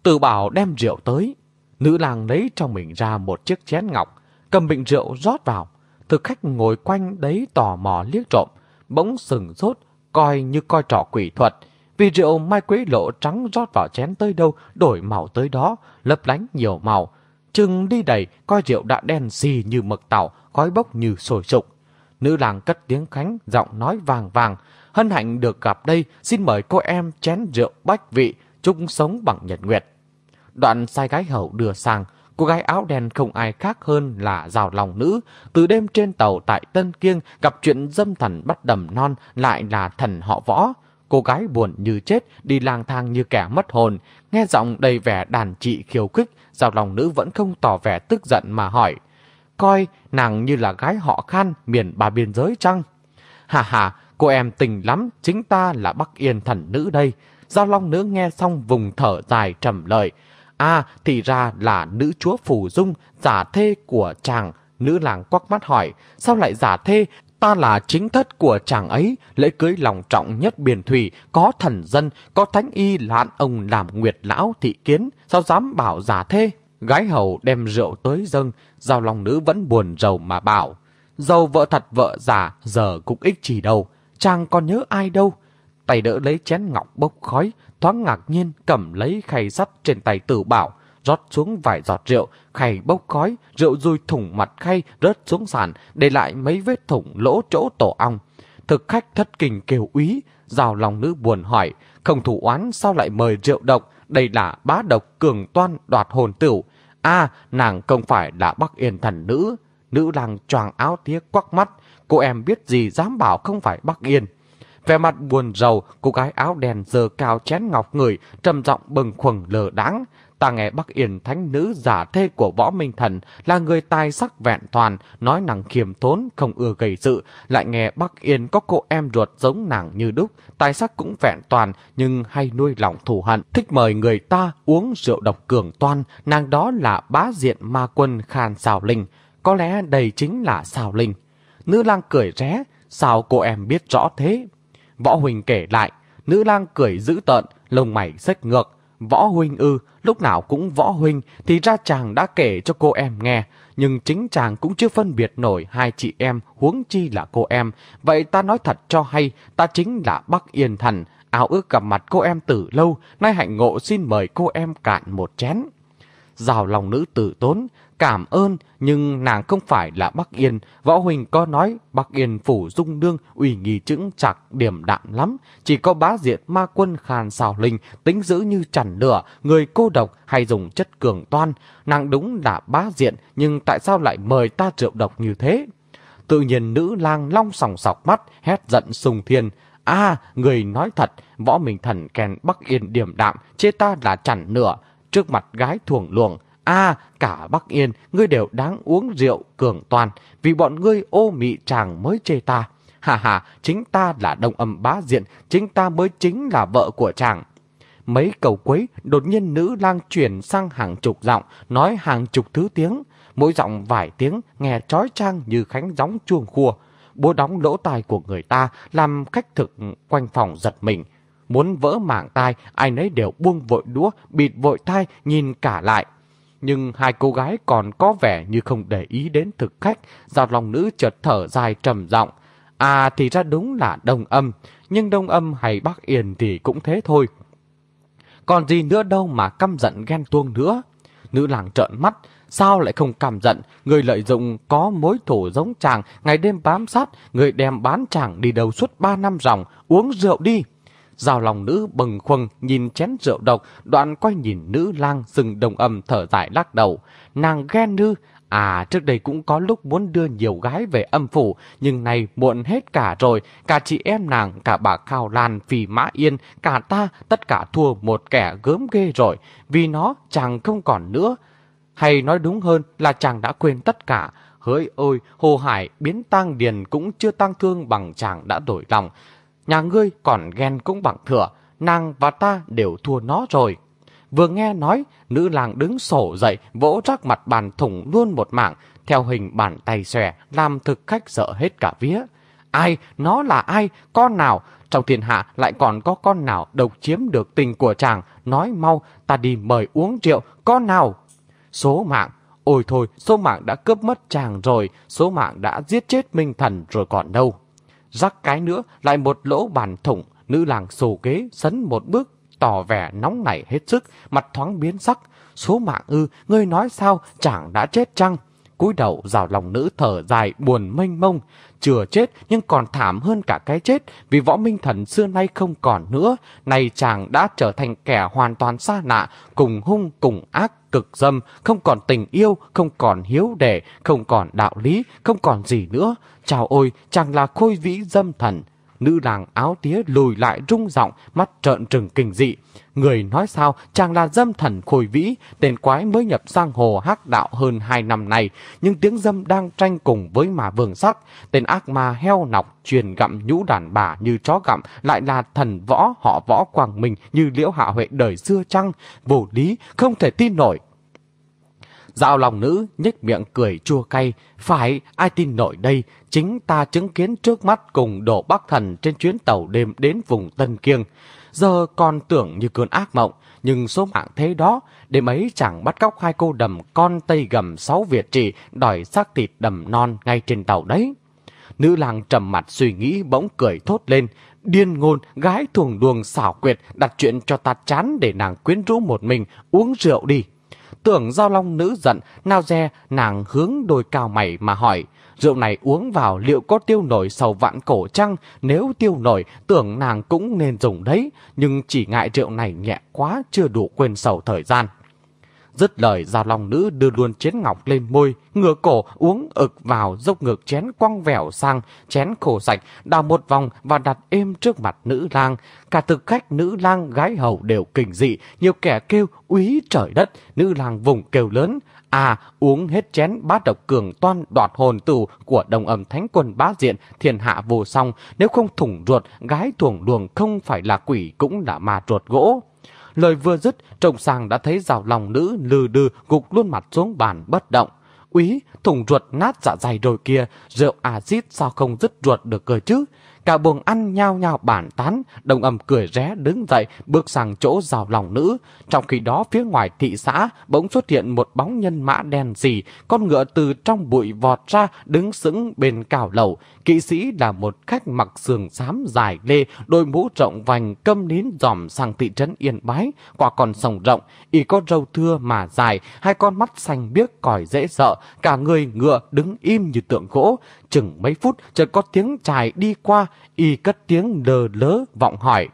Từ bảo đem rượu tới. Nữ làng lấy trong mình ra một chiếc chén ngọc, cầm bình rượu rót vào. Thực khách ngồi quanh đấy tò mò liếc trộm, bỗng sừng rốt coi như coi trò quỷ thuật. Vì rượu mai quế lộ trắng rót vào chén tới đâu, đổi màu tới đó, lấp lánh nhiều màu. Chừng đi đầy, coi rượu đã đen xì như mực tàu, khói bốc như sồi sục. Nữ làng cất tiếng khánh, giọng nói vàng vàng. Hân hạnh được gặp đây, xin mời cô em chén rượu bách vị, chung sống bằng nhật nguyệt. Đoạn sai gái hậu đưa sang, cô gái áo đen không ai khác hơn là rào lòng nữ. Từ đêm trên tàu tại Tân Kiêng gặp chuyện dâm thần bắt đầm non lại là thần họ võ. Cô gái buồn như chết, đi lang thang như kẻ mất hồn. Nghe giọng đầy vẻ đàn trị khiêu khích, giao lòng nữ vẫn không tỏ vẻ tức giận mà hỏi. Coi nàng như là gái họ khan miền bà biên giới chăng? Hà hà, cô em tình lắm, chính ta là Bắc Yên thần nữ đây. Giao Long nữ nghe xong vùng thở dài trầm lời. À, thì ra là nữ chúa Phủ Dung, giả thê của chàng. Nữ làng quắc mắt hỏi, sao lại giả thê? Ta là chính thất của chàng ấy, lễ cưới lòng trọng nhất biển thủy, có thần dân, có thánh y lạn ông làm nguyệt lão thị kiến, sao dám bảo giả thế Gái hầu đem rượu tới dâng, giao lòng nữ vẫn buồn rầu mà bảo. Dầu vợ thật vợ giả, giờ cũng ích chỉ đâu, chàng còn nhớ ai đâu. Tay đỡ lấy chén ngọc bốc khói, thoáng ngạc nhiên cầm lấy khay sắt trên tay tử bảo, rót xuống vài giọt rượu, khay bốc khói, rượu rui thủng mặt khay rớt xuống sàn, để lại mấy vết thủng lỗ chỗ tổ ong. Thực khách thất kinh kêu úy, rào lòng nữ buồn hỏi, không thủ oán sao lại mời rượu độc, đây là bá độc cường toan đoạt hồn tửu. a nàng không phải là Bắc Yên thần nữ. Nữ lang choàng áo tía quắc mắt, cô em biết gì dám bảo không phải Bắc Yên. Vẻ mặt buồn rầu, cô gái áo đen dơ cao chén ngọc người, trầm giọng bừng khuẩn lờ đáng. Ta nghe Bắc Yên thánh nữ giả thê của võ minh thần là người tài sắc vẹn toàn, nói nàng khiêm tốn, không ưa gây sự. Lại nghe Bắc Yên có cô em ruột giống nàng như đúc, tài sắc cũng vẹn toàn, nhưng hay nuôi lòng thù hận. Thích mời người ta uống rượu độc cường toan, nàng đó là bá diện ma quân Khan Sào Linh. Có lẽ đây chính là Sào Linh. Nữ lang cười ré, sao cô em biết rõ thế? Võ huỳnh kể lại, nữ lang cười dữ tợn, lông mày xếch ngược. Võ Huynh ư, lúc nào cũng Võ Huynh, thì ra chàng đã kể cho cô em nghe. Nhưng chính chàng cũng chưa phân biệt nổi hai chị em, huống chi là cô em. Vậy ta nói thật cho hay, ta chính là Bắc Yên Thần. Áo ước gặp mặt cô em từ lâu, nay hạnh ngộ xin mời cô em cạn một chén. Rào lòng nữ tử tốn, cảm ơn, nhưng nàng không phải là Bắc Yên. Võ Huỳnh có nói Bắc Yên phủ dung nương ủy nghi chững chặt điểm đạm lắm. Chỉ có bá diệt ma quân khàn xào linh, tính giữ như chằn lửa, người cô độc hay dùng chất cường toan. Nàng đúng là bá diện, nhưng tại sao lại mời ta rượu độc như thế? Tự nhiên nữ lang long sòng sọc mắt, hét giận sùng thiên. À, người nói thật, võ mình thần kèn Bắc Yên điểm đạm, chê ta là chằn nửa. Trước mặt gái thuồng luồng, À, cả Bắc Yên, ngươi đều đáng uống rượu cường toàn, vì bọn ngươi ô mị chàng mới chê ta. Hà hà, chính ta là đông âm bá diện, chính ta mới chính là vợ của chàng. Mấy cầu quấy, đột nhiên nữ lang chuyển sang hàng chục giọng, nói hàng chục thứ tiếng. Mỗi giọng vài tiếng, nghe trói trang như khánh gióng chuông khua. Bố đóng lỗ tai của người ta, làm khách thực quanh phòng giật mình. Muốn vỡ mảng tai, ai nấy đều buông vội đũa, bịt vội tai, nhìn cả lại nhưng hai cô gái còn có vẻ như không để ý đến thực khách, giao lòng nữ chợt thở dài trầm giọng. À thì ra đúng là đông âm, nhưng đông âm hay bắc yên thì cũng thế thôi. Còn gì nữa đâu mà căm giận ghen tuông nữa. Nữ làng trợn mắt, sao lại không cảm giận, người lợi dụng có mối thủ giống chàng, ngày đêm bám sát, người đem bán chàng đi đầu suốt ba năm ròng, uống rượu đi. Giao lòng nữ bừng khuâng nhìn chén rượu độc, đoạn quay nhìn nữ lang dừng đồng âm thở dài lắc đầu. Nàng ghen nư, à trước đây cũng có lúc muốn đưa nhiều gái về âm phủ, nhưng nay muộn hết cả rồi, cả chị em nàng, cả bà Khao Lan, vì Mã Yên, cả ta, tất cả thua một kẻ gớm ghê rồi, vì nó chàng không còn nữa. Hay nói đúng hơn là chàng đã quên tất cả, hỡi ôi, Hồ Hải biến tang điền cũng chưa tang thương bằng chàng đã đổi lòng. Nhà ngươi còn ghen cũng bằng thừa, nàng và ta đều thua nó rồi. Vừa nghe nói, nữ làng đứng sổ dậy, vỗ rắc mặt bàn thủng luôn một mạng, theo hình bàn tay xòe, làm thực khách sợ hết cả vía. Ai? Nó là ai? Con nào? Trong thiên hạ lại còn có con nào độc chiếm được tình của chàng, nói mau, ta đi mời uống rượu, con nào? Số mạng, ôi thôi, số mạng đã cướp mất chàng rồi, số mạng đã giết chết minh thần rồi còn đâu. Rắc cái nữa, lại một lỗ bàn thủng, nữ làng sổ ghế, sấn một bước, tỏ vẻ nóng nảy hết sức, mặt thoáng biến sắc. Số mạng ư, ngươi nói sao, chàng đã chết chăng? cúi đầu rào lòng nữ thở dài buồn mênh mông, chưa chết nhưng còn thảm hơn cả cái chết vì võ minh thần xưa nay không còn nữa. Này chàng đã trở thành kẻ hoàn toàn xa lạ, cùng hung cùng ác cực dâm, không còn tình yêu, không còn hiếu đệ, không còn đạo lý, không còn gì nữa. Chào ôi, chàng là khôi vĩ dâm thần. Nữ làng áo tía lùi lại rung giọng, mắt trợn trừng kinh dị. Người nói sao, chàng là dâm thần khôi vĩ, tên quái mới nhập sang hồ hắc đạo hơn hai năm nay, nhưng tiếng dâm đang tranh cùng với mà vương sắc. Tên ác ma heo nọc truyền gặm nhũ đàn bà như chó gặm, lại là thần võ họ võ quảng mình như liễu hạ huệ đời xưa chăng? Vô lý, không thể tin nổi. Dạo lòng nữ nhếch miệng cười chua cay. Phải, ai tin nổi đây? Chính ta chứng kiến trước mắt cùng đổ bắc thần trên chuyến tàu đêm đến vùng Tân Kiêng. Giờ còn tưởng như cơn ác mộng, nhưng số mạng thế đó, đêm ấy chẳng bắt cóc hai cô đầm con tây gầm sáu Việt trị đòi xác thịt đầm non ngay trên tàu đấy. Nữ làng trầm mặt suy nghĩ bỗng cười thốt lên, điên ngôn, gái thuồng đuồng xảo quyệt, đặt chuyện cho ta chán để nàng quyến rũ một mình, uống rượu đi. Tưởng giao long nữ giận, nao re, nàng hướng đôi cao mày mà hỏi, rượu này uống vào liệu có tiêu nổi sầu vạn cổ chăng? Nếu tiêu nổi, tưởng nàng cũng nên dùng đấy, nhưng chỉ ngại rượu này nhẹ quá, chưa đủ quên sầu thời gian. Dứt lời giao long nữ đưa luôn chén ngọc lên môi, ngửa cổ uống ực vào dốc ngược chén quăng vẻo sang, chén khổ sạch, đào một vòng và đặt êm trước mặt nữ lang. Cả thực khách nữ lang gái hầu đều kinh dị, nhiều kẻ kêu úy trời đất, nữ lang vùng kêu lớn. À, uống hết chén bát độc cường toan đoạt hồn tù của đồng âm thánh quân bá diện, thiên hạ vô song, nếu không thủng ruột, gái thuồng luồng không phải là quỷ cũng là ma ruột gỗ. Lời vừa dứt, trông sàng đã thấy rào lòng nữ lừ đừ gục luôn mặt xuống bàn bất động. Úy, thùng ruột nát dạ dày rồi kia, rượu à dít sao không dứt ruột được cơ chứ? Cả buồng ăn nhao nhao bản tán, đồng âm cười ré đứng dậy, bước sang chỗ rào lòng nữ. Trong khi đó phía ngoài thị xã bỗng xuất hiện một bóng nhân mã đen gì, con ngựa từ trong bụi vọt ra đứng sững bên cào lầu. Kỵ sĩ là một khách mặc sườn xám dài lê, đôi mũ rộng vành câm nín dòm sang thị trấn Yên Bái, qua con sông rộng, y có râu thưa mà dài, hai con mắt xanh biếc còi dễ sợ, cả người ngựa đứng im như tượng gỗ. Chừng mấy phút chợt có tiếng chài đi qua, y cất tiếng lờ lớ vọng hỏi.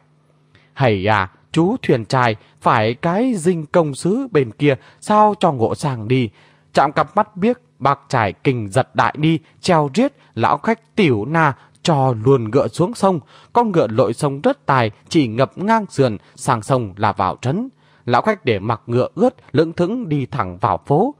Hầy à, chú thuyền trai, phải cái dinh công sứ bên kia, sao cho ngộ sàng đi. Chạm cặp mắt biết, bạc trải kình giật đại đi, treo riết, lão khách tiểu na, cho luồn ngựa xuống sông. Con ngựa lội sông rất tài, chỉ ngập ngang sườn, sang sông là vào trấn. Lão khách để mặc ngựa ướt, lững thững đi thẳng vào phố.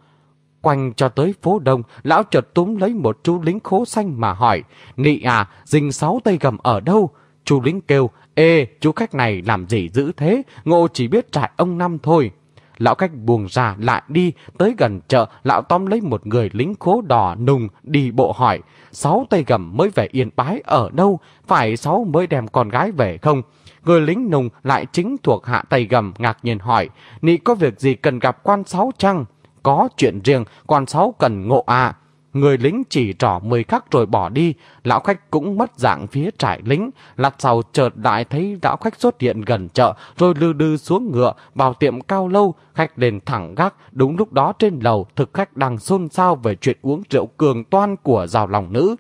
Quanh cho tới phố đông, lão chợt túm lấy một chú lính khố xanh mà hỏi, Nị à, dình sáu tay gầm ở đâu? Chú lính kêu, Ê, chú khách này làm gì dữ thế? ngộ chỉ biết trại ông năm thôi. Lão cách buông ra lại đi, tới gần chợ, lão tóm lấy một người lính khố đỏ nùng đi bộ hỏi, sáu tay gầm mới về yên bái ở đâu? Phải sáu mới đem con gái về không? Người lính nùng lại chính thuộc hạ tay gầm ngạc nhiên hỏi, Nị có việc gì cần gặp quan sáu chăng? Có chuyện riêng, quan sáu cần ngộ à. Người lính chỉ trỏ mười khắc rồi bỏ đi, lão khách cũng mất dạng phía trại lính. Lặt sau chợt lại thấy lão khách xuất hiện gần chợ, rồi lư đư xuống ngựa, vào tiệm cao lâu, khách lên thẳng gác. Đúng lúc đó trên lầu, thực khách đang xôn xao về chuyện uống rượu cường toan của rào lòng nữ.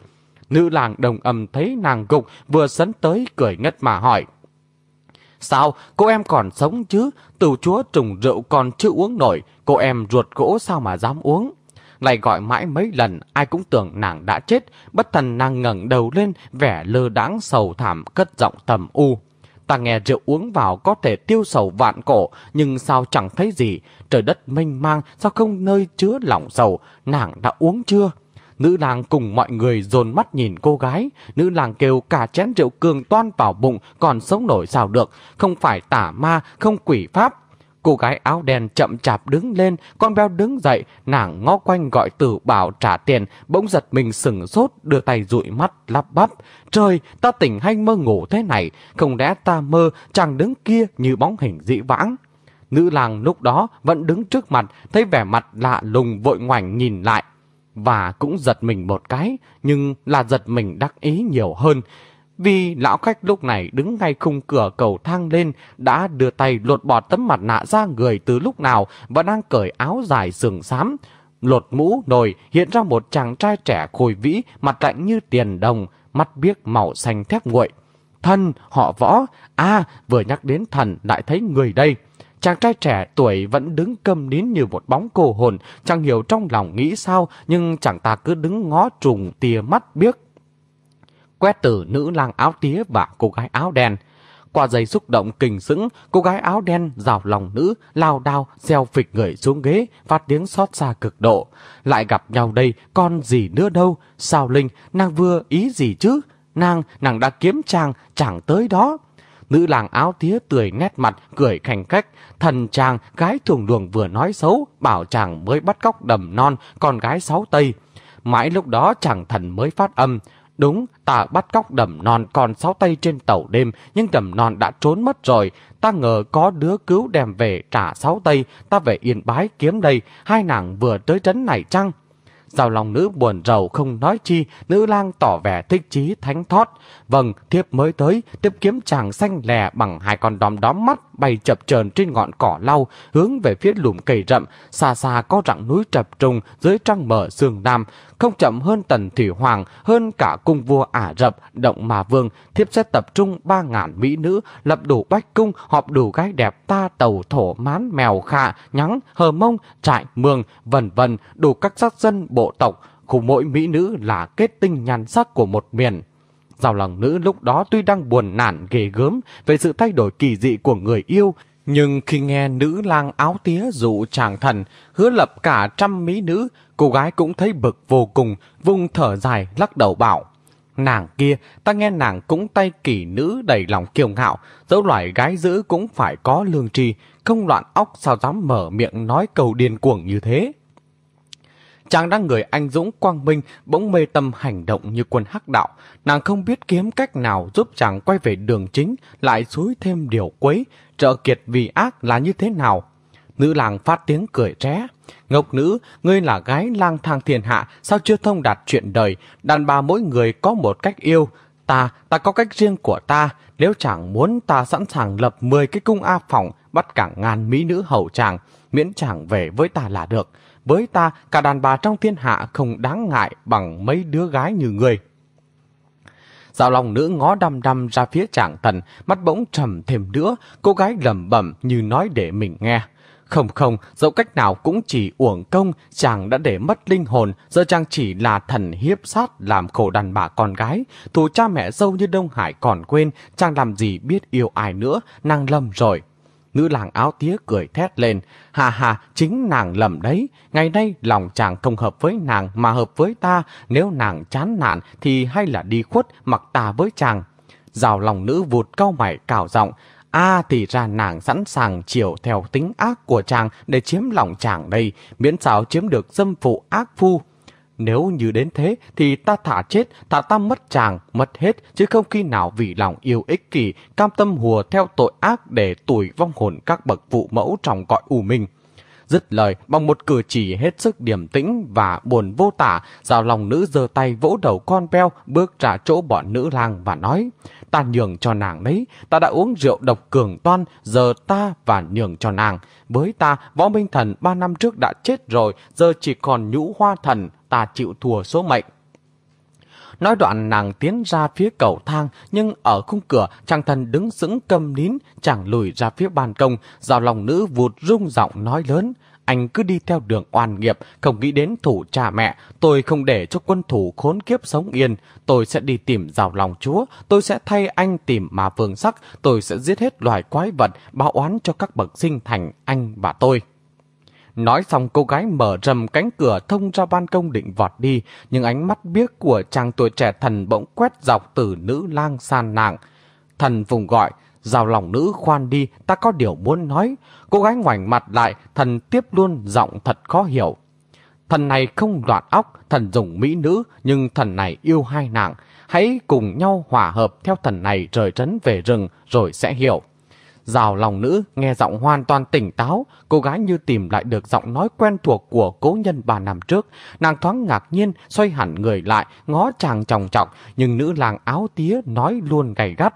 Nữ làng đồng âm thấy nàng gục, vừa sấn tới cười ngất mà hỏi. Sao, cô em còn sống chứ? Tù chúa trùng rượu còn chưa uống nổi, cô em ruột gỗ sao mà dám uống? Lại gọi mãi mấy lần, ai cũng tưởng nàng đã chết, bất thần nàng ngẩng đầu lên, vẻ lơ đáng sầu thảm, cất giọng tầm u. Ta nghe rượu uống vào có thể tiêu sầu vạn cổ, nhưng sao chẳng thấy gì? Trời đất mênh mang, sao không nơi chứa lỏng sầu? Nàng đã uống chưa? Nữ lang cùng mọi người dồn mắt nhìn cô gái. Nữ lang kêu cả chén rượu cường toan vào bụng, còn sống nổi sao được. Không phải tả ma, không quỷ pháp. Cô gái áo đen chậm chạp đứng lên, con béo đứng dậy, nàng ngó quanh gọi tử bảo trả tiền, bỗng giật mình sừng sốt, đưa tay dụi mắt, lắp bắp. Trời, ta tỉnh hay mơ ngủ thế này, không lẽ ta mơ chàng đứng kia như bóng hình dị vãng. Nữ làng lúc đó vẫn đứng trước mặt, thấy vẻ mặt lạ lùng vội ngoảnh nhìn lại. Và cũng giật mình một cái, nhưng là giật mình đắc ý nhiều hơn. Vì lão khách lúc này đứng ngay khung cửa cầu thang lên, đã đưa tay lột bỏ tấm mặt nạ ra người từ lúc nào và đang cởi áo dài sườn xám. Lột mũ nồi hiện ra một chàng trai trẻ khôi vĩ, mặt lạnh như tiền đồng, mắt biếc màu xanh thép nguội. Thân, họ võ, à vừa nhắc đến thần lại thấy người đây. Chàng trai trẻ tuổi vẫn đứng câm nín như một bóng cô hồn, chẳng hiểu trong lòng nghĩ sao, nhưng chẳng ta cứ đứng ngó trùng tia mắt biếc. Quét từ nữ lang áo tía và cô gái áo đen. Qua giây xúc động kinh sững, cô gái áo đen rào lòng nữ, lao đao, gieo phịch người xuống ghế, phát tiếng xót xa cực độ. Lại gặp nhau đây, con gì nữa đâu? Sao Linh, nàng vừa ý gì chứ? Nàng, nàng đã kiếm chàng, chẳng tới đó. Nữ làng áo tía tươi nét mặt, cười khành cách. Thần chàng, gái thường luồng vừa nói xấu, bảo chàng mới bắt cóc đầm non, con gái sáu tây. Mãi lúc đó chàng thần mới phát âm. Đúng, ta bắt cóc đầm non còn sáu tay trên tàu đêm, nhưng đầm non đã trốn mất rồi. Ta ngờ có đứa cứu đem về trả sáu tay ta về yên bái kiếm đây, hai nàng vừa tới trấn này chăng? Giao lòng nữ buồn rầu không nói chi, nữ lang tỏ vẻ thích chí thánh thót. Vâng, thiếp mới tới, tiếp kiếm chàng xanh lè bằng hai con đom đóm mắt bay chập chờn trên ngọn cỏ lau, hướng về phía lùm cây rậm, xa xa có rặng núi trập trùng dưới trăng mở sương nam, không chậm hơn tần thủy hoàng, hơn cả cung vua Ả Rập, động mà vương, thiếp sẽ tập trung ba ngàn mỹ nữ, lập đủ bách cung, họp đủ gái đẹp ta tàu thổ mán mèo khạ, nhắng, hờ mông, trại mường, vân vân đủ các sắc dân bộ tộc, của mỗi mỹ nữ là kết tinh nhan sắc của một miền. Giao lòng nữ lúc đó tuy đang buồn nản ghê gớm về sự thay đổi kỳ dị của người yêu, nhưng khi nghe nữ lang áo tía dụ chàng thần hứa lập cả trăm mỹ nữ, cô gái cũng thấy bực vô cùng, vung thở dài lắc đầu bảo. Nàng kia, ta nghe nàng cũng tay kỷ nữ đầy lòng kiêu ngạo, dẫu loại gái dữ cũng phải có lương tri, không loạn óc sao dám mở miệng nói cầu điên cuồng như thế. Chàng đang người anh dũng quang minh, bỗng mê tâm hành động như quân hắc đạo. Nàng không biết kiếm cách nào giúp chàng quay về đường chính, lại xúi thêm điều quấy, trợ kiệt vì ác là như thế nào. Nữ làng phát tiếng cười ré. Ngọc nữ, ngươi là gái lang thang thiên hạ, sao chưa thông đạt chuyện đời, đàn bà mỗi người có một cách yêu. Ta, ta có cách riêng của ta, nếu chàng muốn ta sẵn sàng lập 10 cái cung A phòng, bắt cả ngàn mỹ nữ hầu chàng, miễn chàng về với ta là được. Với ta, cả đàn bà trong thiên hạ không đáng ngại bằng mấy đứa gái như người. Dạo lòng nữ ngó đăm đăm ra phía chàng thần, mắt bỗng trầm thêm nữa, cô gái lầm bẩm như nói để mình nghe. Không không, dẫu cách nào cũng chỉ uổng công, chàng đã để mất linh hồn, giờ chàng chỉ là thần hiếp sát làm khổ đàn bà con gái. Thù cha mẹ dâu như Đông Hải còn quên, chàng làm gì biết yêu ai nữa, nàng lầm rồi. Nữ làng áo tía cười thét lên. Hà hà, chính nàng lầm đấy. Ngày nay lòng chàng không hợp với nàng mà hợp với ta. Nếu nàng chán nản thì hay là đi khuất mặc ta với chàng. Rào lòng nữ vụt cao mày cào giọng. À thì ra nàng sẵn sàng chiều theo tính ác của chàng để chiếm lòng chàng đây, miễn sao chiếm được dâm phụ ác phu. Nếu như đến thế thì ta thả chết, thả ta mất chàng, mất hết, chứ không khi nào vì lòng yêu ích kỷ, cam tâm hùa theo tội ác để tuổi vong hồn các bậc phụ mẫu trong cõi u minh. Dứt lời, bằng một cử chỉ hết sức điềm tĩnh và buồn vô tả, giao lòng nữ giơ tay vỗ đầu con beo, bước ra chỗ bọn nữ lang và nói, ta nhường cho nàng đấy, ta đã uống rượu độc cường toan, giờ ta và nhường cho nàng. Với ta, võ minh thần ba năm trước đã chết rồi, giờ chỉ còn nhũ hoa thần, ta chịu thua số mệnh. Nói đoạn nàng tiến ra phía cầu thang, nhưng ở khung cửa, chàng thần đứng sững câm nín, chẳng lùi ra phía ban công, giao lòng nữ vụt rung giọng nói lớn. Anh cứ đi theo đường oan nghiệp, không nghĩ đến thủ cha mẹ. Tôi không để cho quân thủ khốn kiếp sống yên. Tôi sẽ đi tìm rào lòng chúa. Tôi sẽ thay anh tìm mà vương sắc. Tôi sẽ giết hết loài quái vật, báo oán cho các bậc sinh thành anh và tôi. Nói xong cô gái mở rầm cánh cửa thông ra ban công định vọt đi, nhưng ánh mắt biếc của chàng tuổi trẻ thần bỗng quét dọc từ nữ lang san nàng. Thần vùng gọi, rào lòng nữ khoan đi, ta có điều muốn nói. Cô gái ngoảnh mặt lại, thần tiếp luôn giọng thật khó hiểu. Thần này không loạn óc, thần dùng mỹ nữ, nhưng thần này yêu hai nàng. Hãy cùng nhau hòa hợp theo thần này rời trấn về rừng, rồi sẽ hiểu. Rào lòng nữ nghe giọng hoàn toàn tỉnh táo, cô gái như tìm lại được giọng nói quen thuộc của cố nhân bà năm trước. Nàng thoáng ngạc nhiên, xoay hẳn người lại, ngó chàng trọng trọng, nhưng nữ làng áo tía nói luôn gầy gắt.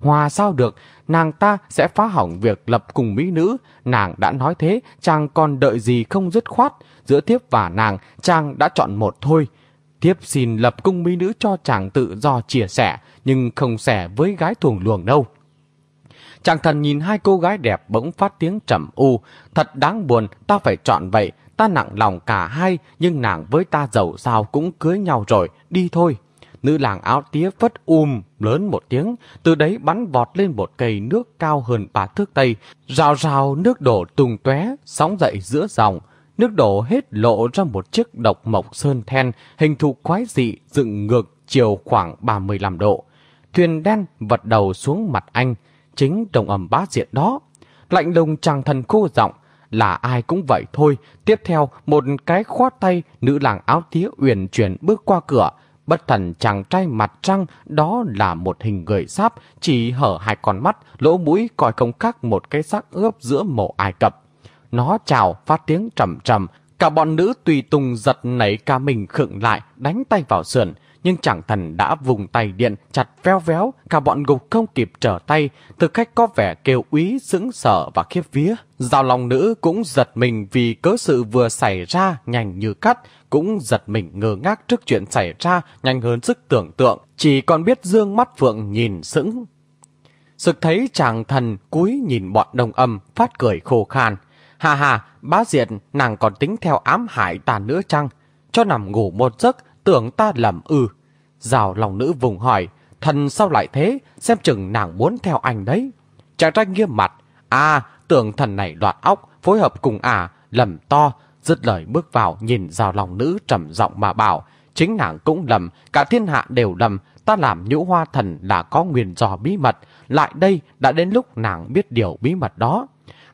Hòa sao được, nàng ta sẽ phá hỏng việc lập cùng mỹ nữ. Nàng đã nói thế, chàng còn đợi gì không dứt khoát. Giữa tiếp và nàng, chàng đã chọn một thôi. Tiếp xin lập cung mỹ nữ cho chàng tự do chia sẻ, nhưng không sẻ với gái thuồng luồng đâu. Chàng thần nhìn hai cô gái đẹp bỗng phát tiếng trầm u. Thật đáng buồn, ta phải chọn vậy. Ta nặng lòng cả hai, nhưng nàng với ta giàu sao cũng cưới nhau rồi. Đi thôi. Nữ làng áo tía phất um lớn một tiếng, từ đấy bắn vọt lên một cây nước cao hơn ba thước tây. Rào rào nước đổ tung tóe sóng dậy giữa dòng. Nước đổ hết lộ ra một chiếc độc mộc sơn then, hình thù quái dị, dựng ngược chiều khoảng 35 độ. Thuyền đen vật đầu xuống mặt anh, chính đồng ẩm bá diện đó. Lạnh lùng chàng thần khô giọng là ai cũng vậy thôi. Tiếp theo, một cái khoát tay, nữ làng áo tía uyển chuyển bước qua cửa. Bất thần chàng trai mặt trăng, đó là một hình người sáp, chỉ hở hai con mắt, lỗ mũi coi không khác một cái xác ướp giữa mộ Ai Cập. Nó chào, phát tiếng trầm trầm, cả bọn nữ tùy tùng giật nảy cả mình khựng lại, đánh tay vào sườn nhưng chàng thần đã vùng tay điện chặt veo véo, cả bọn gục không kịp trở tay, thực khách có vẻ kêu úy, sững sở và khiếp vía. Giao lòng nữ cũng giật mình vì cớ sự vừa xảy ra nhanh như cắt, cũng giật mình ngơ ngác trước chuyện xảy ra nhanh hơn sức tưởng tượng, chỉ còn biết dương mắt phượng nhìn sững. Sực thấy chàng thần cúi nhìn bọn đồng âm, phát cười khô khan. Hà hà, bá diện, nàng còn tính theo ám hại ta nữa chăng? Cho nằm ngủ một giấc, tưởng ta lầm ư. Rào lòng nữ vùng hỏi, thần sao lại thế, xem chừng nàng muốn theo anh đấy. Chàng trai nghiêm mặt, à, tưởng thần này đoạt óc, phối hợp cùng à, lầm to, dứt lời bước vào nhìn rào lòng nữ trầm giọng mà bảo, chính nàng cũng lầm, cả thiên hạ đều lầm, ta làm nhũ hoa thần là có nguyên do bí mật, lại đây đã đến lúc nàng biết điều bí mật đó.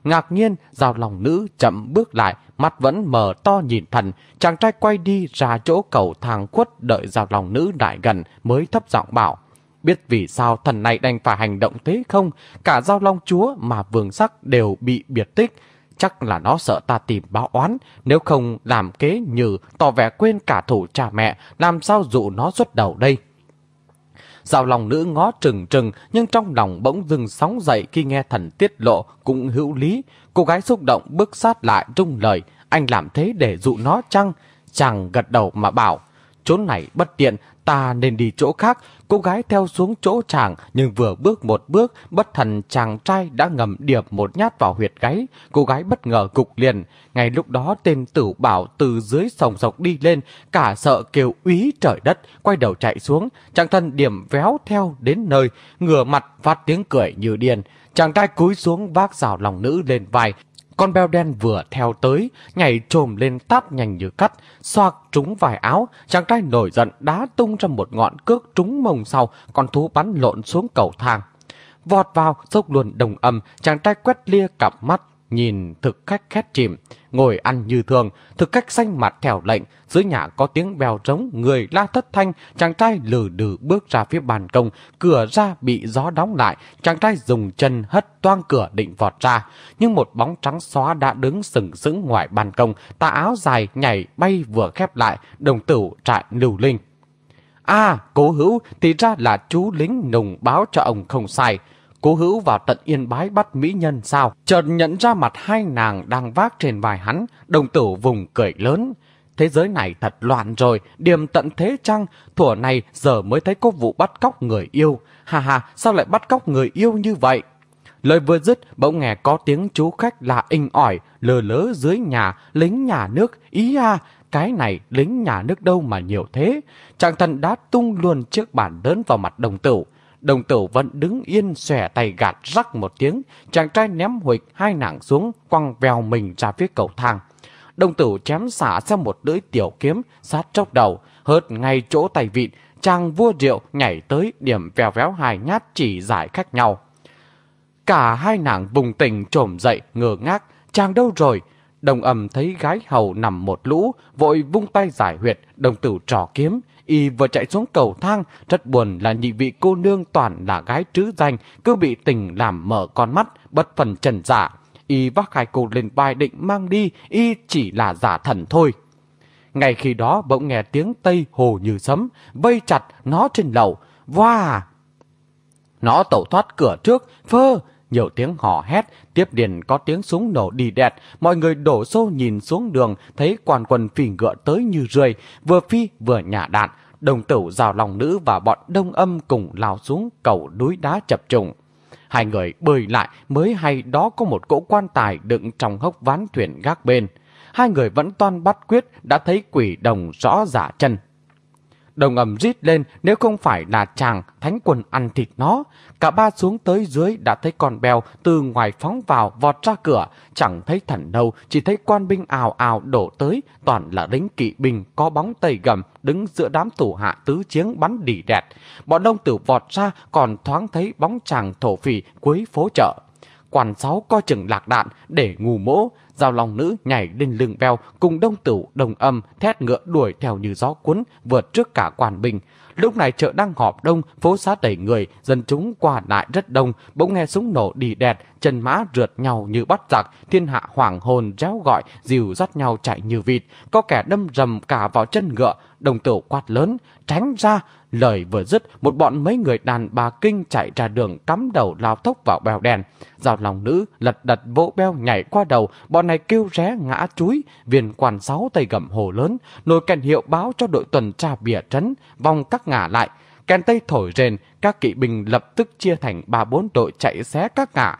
Ngạc nhiên, rào lòng nữ chậm bước lại, mắt vẫn mở to nhìn thần. Chàng trai quay đi ra chỗ cầu thang quất đợi giao lòng nữ đại gần mới thấp giọng bảo. Biết vì sao thần này đành phải hành động thế không? Cả giao long chúa mà vương sắc đều bị biệt tích. Chắc là nó sợ ta tìm báo oán. Nếu không làm kế như tỏ vẻ quên cả thủ cha mẹ, làm sao dụ nó xuất đầu đây? Giao lòng nữ ngó trừng trừng, nhưng trong lòng bỗng dừng sóng dậy khi nghe thần tiết lộ cũng hữu lý. Cô gái xúc động bước sát lại trung lời, anh làm thế để dụ nó chăng? Chàng gật đầu mà bảo, chỗ này bất tiện, ta nên đi chỗ khác. Cô gái theo xuống chỗ chàng, nhưng vừa bước một bước, bất thần chàng trai đã ngầm điệp một nhát vào huyệt gáy. Cô gái bất ngờ cục liền. Ngay lúc đó tên tử bảo từ dưới sòng sọc đi lên, cả sợ kêu úy trời đất, quay đầu chạy xuống. Chàng thân điểm véo theo đến nơi, ngửa mặt phát tiếng cười như điên. Chàng trai cúi xuống vác rào lòng nữ lên vai, con beo đen vừa theo tới, nhảy trồm lên tát nhanh như cắt, xoạc trúng vài áo, chàng trai nổi giận đá tung ra một ngọn cước trúng mông sau, con thú bắn lộn xuống cầu thang. Vọt vào, dốc luồn đồng âm, chàng trai quét lia cặp mắt, nhìn thực khách khét chìm, ngồi ăn như thường, thực khách xanh mặt theo lệnh, dưới nhà có tiếng bèo trống, người la thất thanh, chàng trai lử đừ bước ra phía bàn công, cửa ra bị gió đóng lại, chàng trai dùng chân hất toang cửa định vọt ra, nhưng một bóng trắng xóa đã đứng sừng sững ngoài bàn công, tà áo dài nhảy bay vừa khép lại, đồng tử trại lưu linh. À, cố hữu thì ra là chú lính nùng báo cho ông không sai. Cố hữu vào tận yên bái bắt mỹ nhân sao? Chợt nhận ra mặt hai nàng đang vác trên vai hắn, đồng tử vùng cười lớn. Thế giới này thật loạn rồi, Điềm tận thế chăng? Thủa này giờ mới thấy có vụ bắt cóc người yêu. Hà hà, sao lại bắt cóc người yêu như vậy? Lời vừa dứt, bỗng nghe có tiếng chú khách là inh ỏi, lờ lớ dưới nhà, lính nhà nước, ý à, cái này lính nhà nước đâu mà nhiều thế. Chàng thần đã tung luôn chiếc bàn lớn vào mặt đồng tử. Đồng tử vẫn đứng yên xòe tay gạt rắc một tiếng, chàng trai ném huịch hai nàng xuống, quăng vèo mình ra phía cầu thang. đồng tử chém xả ra một lưỡi tiểu kiếm sát chốc đầu, hớt ngay chỗ tay vịn, chàng vua rượu nhảy tới điểm vèo véo hai nhát chỉ giải khác nhau. Cả hai nàng vùng tình trồm dậy ngờ ngác, chàng đâu rồi? Đồng ầm thấy gái hầu nằm một lũ, vội vung tay giải huyệt, đồng tử trò kiếm, y vừa chạy xuống cầu thang, rất buồn là nhị vị cô nương toàn là gái trứ danh, cứ bị tình làm mở con mắt, bất phần trần giả. Y vác hai cô lên vai định mang đi, y chỉ là giả thần thôi. Ngay khi đó bỗng nghe tiếng Tây hồ như sấm, vây chặt nó trên lầu. Wow! Nó tẩu thoát cửa trước, phơ, nhiều tiếng hò hét, tiếp điền có tiếng súng nổ đi đẹt, mọi người đổ xô nhìn xuống đường, thấy quan quân phi ngựa tới như rươi, vừa phi vừa nhả đạn, đồng tử rào lòng nữ và bọn đông âm cùng lao xuống cầu núi đá chập trùng. Hai người bơi lại mới hay đó có một cỗ quan tài đựng trong hốc ván thuyền gác bên. Hai người vẫn toan bắt quyết đã thấy quỷ đồng rõ giả chân. Đồng ầm rít lên nếu không phải là chàng thánh quân ăn thịt nó. Cả ba xuống tới dưới đã thấy con bèo từ ngoài phóng vào vọt ra cửa. Chẳng thấy thần đâu, chỉ thấy quan binh ào ào đổ tới. Toàn là lính kỵ binh có bóng tây gầm đứng giữa đám thủ hạ tứ chiến bắn đỉ đẹt. Bọn đông tử vọt ra còn thoáng thấy bóng chàng thổ phỉ cuối phố chợ. Quản sáu coi chừng lạc đạn để ngủ mỗ, Giao lòng nữ nhảy lên lưng beo cùng đông tử đồng âm thét ngựa đuổi theo như gió cuốn vượt trước cả quan binh. Lúc này chợ đang họp đông, phố xá đầy người, dân chúng qua lại rất đông, bỗng nghe súng nổ đi đẹt, chân mã rượt nhau như bắt giặc, thiên hạ hoàng hồn réo gọi, dìu dắt nhau chạy như vịt, có kẻ đâm rầm cả vào chân ngựa, đồng tử quát lớn, tránh ra, Lời vừa dứt, một bọn mấy người đàn bà kinh chạy ra đường cắm đầu lao tốc vào bèo đèn. Giao lòng nữ lật đật vỗ beo nhảy qua đầu, bọn này kêu ré ngã chúi, viên quan sáu tay gầm hồ lớn, nồi kèn hiệu báo cho đội tuần tra bìa trấn, vòng các ngả lại. Kèn tây thổi rền, các kỵ binh lập tức chia thành ba bốn đội chạy xé các ngả.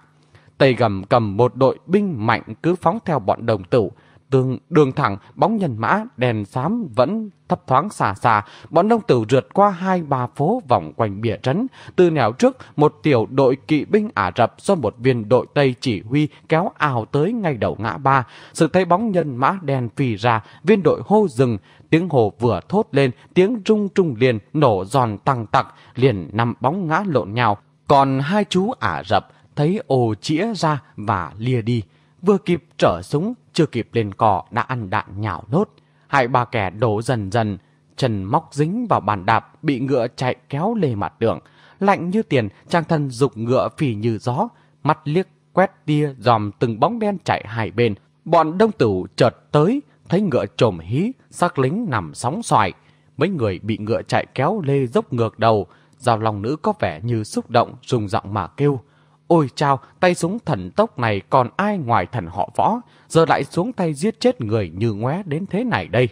Tây gầm cầm một đội binh mạnh cứ phóng theo bọn đồng tử, Tường đường thẳng, bóng nhân mã, đèn xám vẫn thấp thoáng xa xa. Bọn đông tử rượt qua hai ba phố vòng quanh bìa trấn. Từ nẻo trước, một tiểu đội kỵ binh Ả Rập do một viên đội Tây chỉ huy kéo ào tới ngay đầu ngã ba. Sự thấy bóng nhân mã đèn phì ra, viên đội hô dừng. Tiếng hồ vừa thốt lên, tiếng rung trung liền, nổ giòn tăng tặc, liền nằm bóng ngã lộn nhào Còn hai chú Ả Rập thấy ồ chĩa ra và lìa đi. Vừa kịp trở súng, chưa kịp lên cỏ đã ăn đạn nhào nốt. Hai ba kẻ đổ dần dần, chân móc dính vào bàn đạp, bị ngựa chạy kéo lê mặt đường. Lạnh như tiền, trang thân dục ngựa phì như gió, mắt liếc quét tia dòm từng bóng đen chạy hai bên. Bọn đông tử chợt tới, thấy ngựa trồm hí, xác lính nằm sóng xoài. Mấy người bị ngựa chạy kéo lê dốc ngược đầu, giao lòng nữ có vẻ như xúc động, rung giọng mà kêu. Ôi chao, tay súng thần tốc này còn ai ngoài thần họ võ, giờ lại xuống tay giết chết người như ngoé đến thế này đây.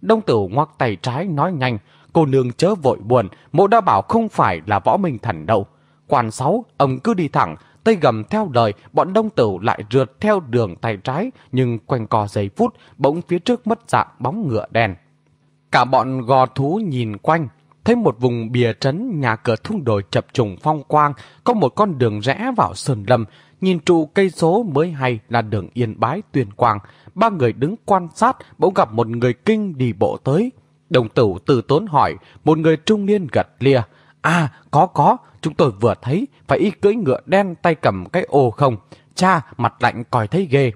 Đông tử ngoắc tay trái nói nhanh, cô nương chớ vội buồn, mộ đã bảo không phải là võ minh thần đâu. Quan sáu, ông cứ đi thẳng, tay gầm theo lời, bọn đông tử lại rượt theo đường tay trái, nhưng quanh co giây phút, bỗng phía trước mất dạng bóng ngựa đen. Cả bọn gò thú nhìn quanh, thấy một vùng bìa trấn nhà cửa thung đồi chập trùng phong quang, có một con đường rẽ vào sơn lâm, nhìn trụ cây số mới hay là đường yên bái tuyên quang. Ba người đứng quan sát, bỗng gặp một người kinh đi bộ tới. Đồng tử từ tốn hỏi, một người trung niên gật lia. À, có có, chúng tôi vừa thấy, phải y cưỡi ngựa đen tay cầm cái ô không. Cha, mặt lạnh còi thấy ghê.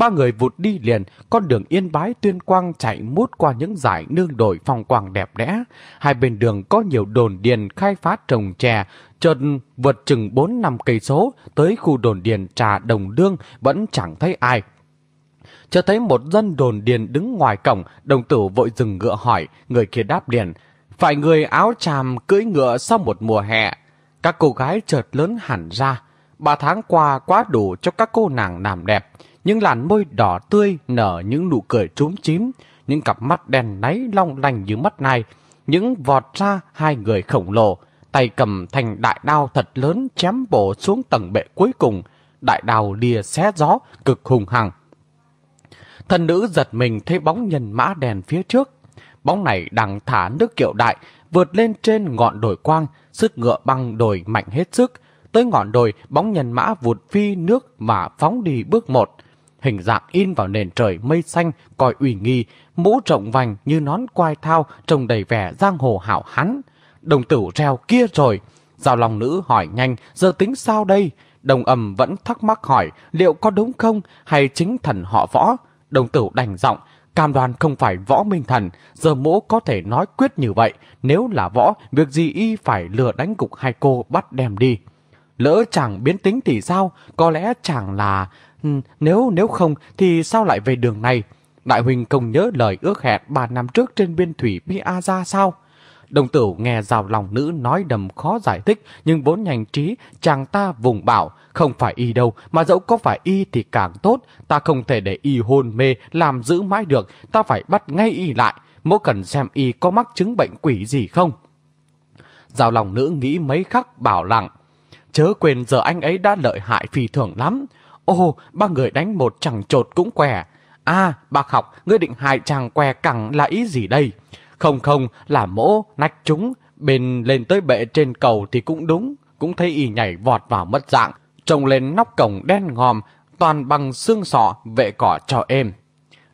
Ba người vụt đi liền, con đường yên bái tuyên quang chạy mút qua những dải nương đồi phong quang đẹp đẽ. Hai bên đường có nhiều đồn điền khai phá trồng chè, chợt vượt chừng 4 năm cây số tới khu đồn điền trà đồng đương vẫn chẳng thấy ai. Chờ thấy một dân đồn điền đứng ngoài cổng, đồng tử vội dừng ngựa hỏi, người kia đáp liền. Phải người áo tràm cưỡi ngựa sau một mùa hè. Các cô gái chợt lớn hẳn ra. Ba tháng qua quá đủ cho các cô nàng làm đẹp những làn môi đỏ tươi nở những nụ cười trúm chím, những cặp mắt đen náy long lanh như mắt này, những vọt ra hai người khổng lồ, tay cầm thành đại đao thật lớn chém bổ xuống tầng bệ cuối cùng, đại đao lìa xé gió, cực hùng hằng. Thần nữ giật mình thấy bóng nhân mã đèn phía trước. Bóng này đang thả nước kiệu đại, vượt lên trên ngọn đồi quang, sức ngựa băng đồi mạnh hết sức. Tới ngọn đồi, bóng nhân mã vụt phi nước mà phóng đi bước một hình dạng in vào nền trời mây xanh, coi ủy nghi, mũ rộng vành như nón quai thao, trông đầy vẻ giang hồ hảo hán. Đồng tử reo kia rồi. Giao lòng nữ hỏi nhanh, giờ tính sao đây? Đồng ầm vẫn thắc mắc hỏi liệu có đúng không hay chính thần họ võ. Đồng tử đành giọng, cam đoan không phải võ minh thần, giờ mỗ có thể nói quyết như vậy. Nếu là võ, việc gì y phải lừa đánh gục hai cô bắt đem đi. Lỡ chẳng biến tính thì sao? Có lẽ chẳng là... Nếu nếu không thì sao lại về đường này? Đại huynh không nhớ lời ước hẹn ba năm trước trên biên thủy Pia ra sao? Đồng tử nghe rào lòng nữ nói đầm khó giải thích, nhưng vốn nhanh trí, chàng ta vùng bảo, không phải y đâu, mà dẫu có phải y thì càng tốt, ta không thể để y hôn mê, làm giữ mãi được, ta phải bắt ngay y lại, mỗi cần xem y có mắc chứng bệnh quỷ gì không. Rào lòng nữ nghĩ mấy khắc bảo lặng, chớ quên giờ anh ấy đã lợi hại phi thường lắm. Ồ, ba người đánh một chẳng trột cũng què. À, bác học, ngươi định hại chàng què cẳng là ý gì đây? Không không, là mỗ, nách chúng, bên lên tới bệ trên cầu thì cũng đúng, cũng thấy y nhảy vọt vào mất dạng, trông lên nóc cổng đen ngòm, toàn bằng xương sọ, vệ cỏ cho êm.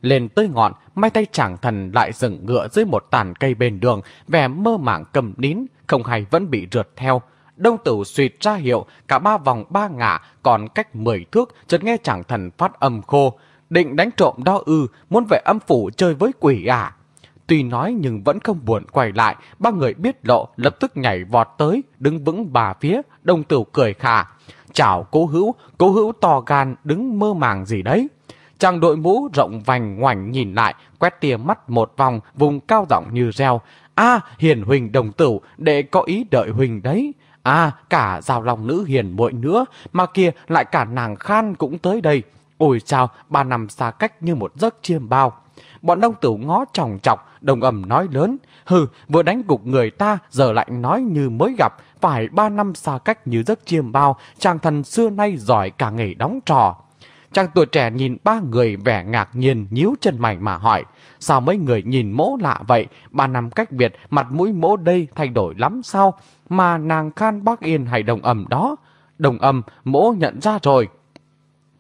Lên tới ngọn, may tay chàng thần lại dừng ngựa dưới một tàn cây bên đường, vẻ mơ màng cầm nín, không hay vẫn bị rượt theo. Đông tử suyệt ra hiệu, cả ba vòng ba ngả, còn cách mười thước, chợt nghe chàng thần phát âm khô. Định đánh trộm đo ư, muốn về âm phủ chơi với quỷ à? Tuy nói nhưng vẫn không buồn quay lại, ba người biết lộ lập tức nhảy vọt tới, đứng vững bà phía, đông tử cười khà. Chào cố hữu, cố hữu to gan, đứng mơ màng gì đấy. Chàng đội mũ rộng vành ngoảnh nhìn lại, quét tia mắt một vòng, vùng cao giọng như reo. a hiền huỳnh đồng tử, để có ý đợi huỳnh đấy. À, cả rào lòng nữ hiền muội nữa, mà kia lại cả nàng khan cũng tới đây. Ôi chào ba năm xa cách như một giấc chiêm bao. Bọn đông tử ngó tròng chọc, đồng ẩm nói lớn. Hừ, vừa đánh gục người ta, giờ lại nói như mới gặp. Phải ba năm xa cách như giấc chiêm bao, chàng thần xưa nay giỏi cả nghề đóng trò. Chàng tuổi trẻ nhìn ba người vẻ ngạc nhiên nhíu chân mày mà hỏi. Sao mấy người nhìn mỗ lạ vậy? Ba năm cách biệt, mặt mũi mỗ đây thay đổi lắm sao? Mà nàng khan bác yên hay đồng âm đó? Đồng âm mỗ nhận ra rồi.